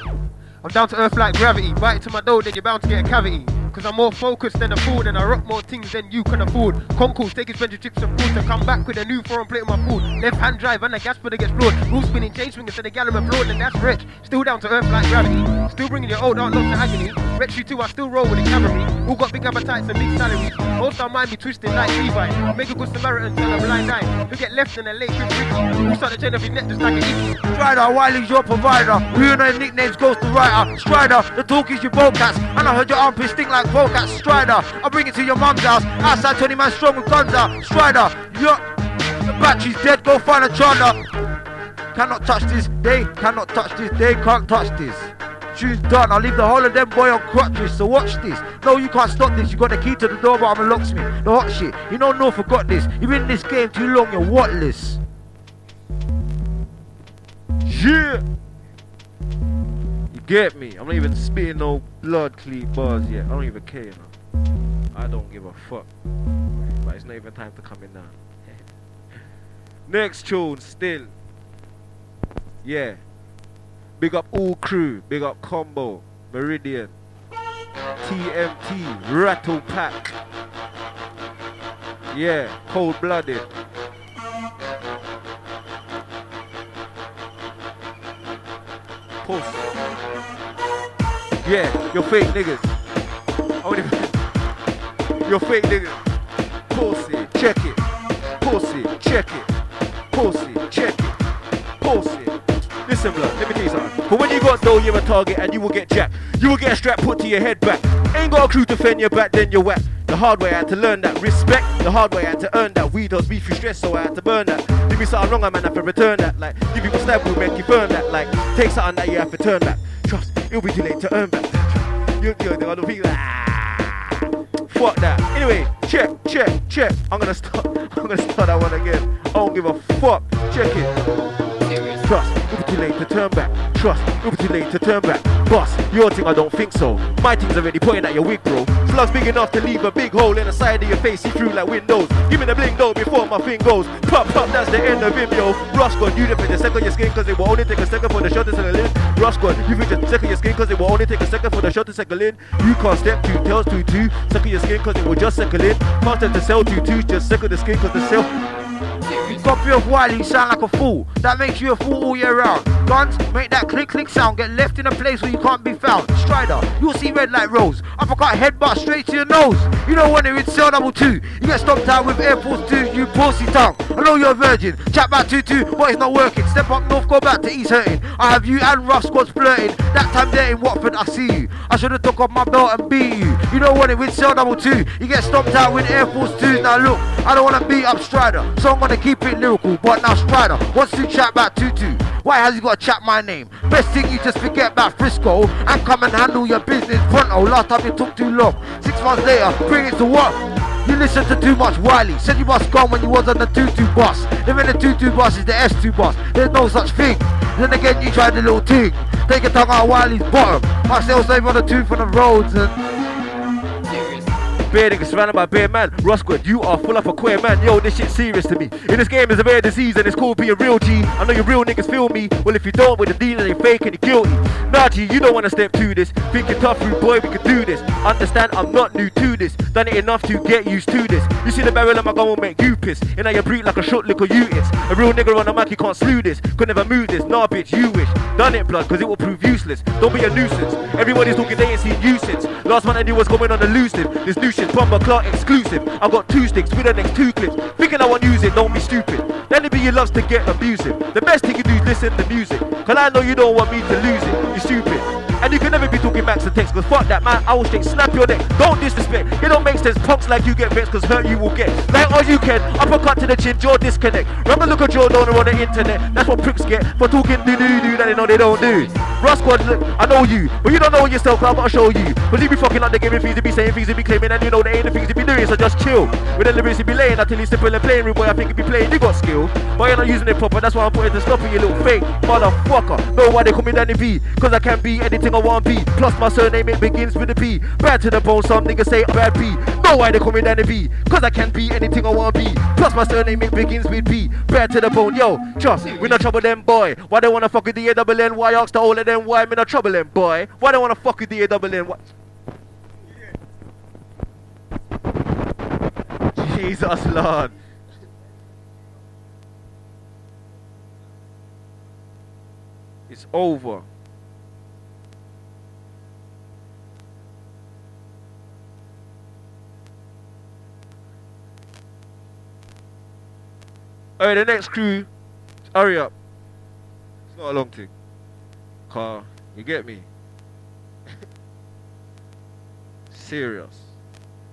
I'm down to earth like gravity. Bite it to my dough, then you're bound to get a cavity. Cause I'm more focused than a fool, and I rock more things than you can afford. Concourse, take expensive trips abroad to come back with a new foreign plate on my food. Left hand drive and the gas pedal gets floored. Roof spinning, chain swinging, so the gallon applaud, and that's rich. Still down to earth like gravity. Still bringing your old art lost to agony. Rex you too, I still roll with the cavalry. Who got big appetites and big salaries. Most of mine be twisted like Levi. Make a good Samaritan tell a blind eye. Who get left in a lake with Ricky. Who start the chain of his neck just like a icky. Stryder, Wiley's your provider. Real name nicknames goes to writer. Stryder, the talk is your cats. And I heard your armpit stink like cats. Stryder, I bring it to your mum's house. Outside 20 man strong with guns out. Stryder, your the battery's dead, go find a charger. Cannot touch this, they cannot touch this, they can't touch this. Tune's done, I'll leave the whole of them boy on crutches, so watch this. No, you can't stop this, you got the key to the door, but I'm a locksmith. The hot shit, you know no forgot this. You've been in this game too long, you're whatless. Yeah! Get me? I'm not even spitting no blood clean bars yet. I don't even care, you know. I don't give a fuck. But it's not even time to come in now. Next tune, still. Yeah. Big up all crew. Big up Combo, Meridian, TMT, Rattle Pack. Yeah, cold blooded. Post. Yeah, you're fake niggas. I You're fake niggas. Pussy, check it. Pussy, check it. Pussy, check it. Pussy. Listen, blood, let me tell you something. But when you got dough, you're a target and you will get jacked. You will get a strap put to your head back. Ain't got a crew to fend your back, then you're whack. The hard way I had to learn that respect. The hard way I had to earn that. We does beef through stress, so I had to burn that. Do me something wrong, I man have to return that. Like, give you a stab, will make you burn that. Like, take something that you have to turn back. Trust, it'll be too late to earn back. that You, you, they're gonna be like, ah, fuck that. Anyway, check, check, check. I'm gonna start, I'm gonna start that one again. I don't give a fuck. Check it. Trust, it'll be too late to turn back. Trust, it'll be too late to turn back. Boss, your thing I don't think so. My thing's already pointing at your wig, bro. Slugs big enough to leave a big hole in the side of your face, see through like windows. Give me the bling though before my thing goes. Pop, pop, that's the end of him, yo. Rush got you fit the second your skin, cause it will only take a second for the shot to settle in. Rush got you fit the second your skin, cause it will only take a second for the shot to settle in. You can't step two tails two two. second your skin, cause it will just settle in. Can't step to sell two two, just second the skin, cause the sell. You copy of Wiley, you sound like a fool. That makes you a fool all year round. Guns make that click click sound, get left in a place where you can't be found. Stryder, you'll see red like rose. Uppercut headbutt straight to your nose. You don't want it with cell double two. You get stomped out with Air Force 2, you pussy tongue. I know you're a virgin. Chat 2 2, but it's not working. Step up north, go back to east hurting. I have you and Ruff Sqwads flirting. That time there in Watford, I see you. I should have took off my belt and beat you. You don't want it with cell double two. You get stomped out with Air Force 2. Now look, I don't want to beat up Stryder, so I'm gonna keep it lyrical. But now Stryder wants to chat about 2 2. Why has he got to chat my name? Best thing you just forget about Frisco and come and handle your business pronto. Last time you took too long. Six months later, bring it to what? You listen to too much Wiley. Said you must gone when you was on the 2-2 bus. Even the 2-2 bus is the S2 bus. There's no such thing. Then again, you tried the little thing. Take a tongue out of Wiley's bottom. Still save on the tooth on the roads and Bear niggas surrounded by bare man. Ruff Sqwad, you are full of a queer man. Yo, this shit serious to me. In this game is a rare disease and it's called being real G. I know you real niggas feel me. Well, if you don't with the dealer, they fake and you're guilty. Nah, G, you don't wanna step to this. Think you're tough, rude boy, we can do this. Understand, I'm not new to this. Done it enough to get used to this. You see the barrel of my gun will make you piss. And now you breathe like a short little utis. A real nigga on the mic, you can't slew this. Could never move this. Nah, bitch, you wish. Done it, blood, cause it will prove useless. Don't be a nuisance. Everybody's talking, they ain't seen you since. Last man I knew was going on elusive. This new shit's Bomber Clark exclusive. I got two sticks with the next two clips. Thinking I won't use it, don't be stupid. Then it be your loves to get abusive. The best thing you do is listen to music. Cause I know you don't want me to lose it. You stupid. And you can never be talking max and text, cause fuck that man, I will straight snap your neck. Don't disrespect, it don't make sense. Punks like you get vexed, cause hurt you will get. Like all you can, uppercut to the chin, jaw disconnect. Remember look at Joe Donor on the internet, that's what pricks get for talking do do do that they know they don't do. Ruff Sqwad, look, I know you, but you don't know yourself, I'm gonna show you. Cause you be fucking like the gaming things, you be saying things, you be claiming, and you know they ain't the things you be doing, so just chill. With the lyrics you be laying until you simple and playing, boy, I think you be playing, you got skill. But you're not using it proper, that's why I'm putting the stuff in you little fake motherfucker. Know why they call me Danny V, cause I can be anything I want to be. Plus my surname, it begins with a B. Bad to the bone, some niggas say bad B. Know why they call me Danny V, cause I can be anything I want to be. Plus my surname, it begins with B. Bad to the bone, yo, trust, we not trouble them, boy. Why they wanna fuck with the A double N? Why ask the all of them? Why me not trouble them, boy? Why they wanna fuck with the A double N? What? Jesus Lord. It's over. Alright, the next crew, hurry up. It's not a long thing. Car, you get me? Serious.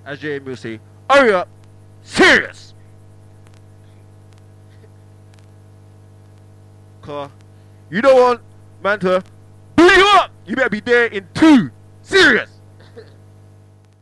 As JM will say, hurry up. Serious. Car, you don't want man to blew you up. You better be there in two. Serious.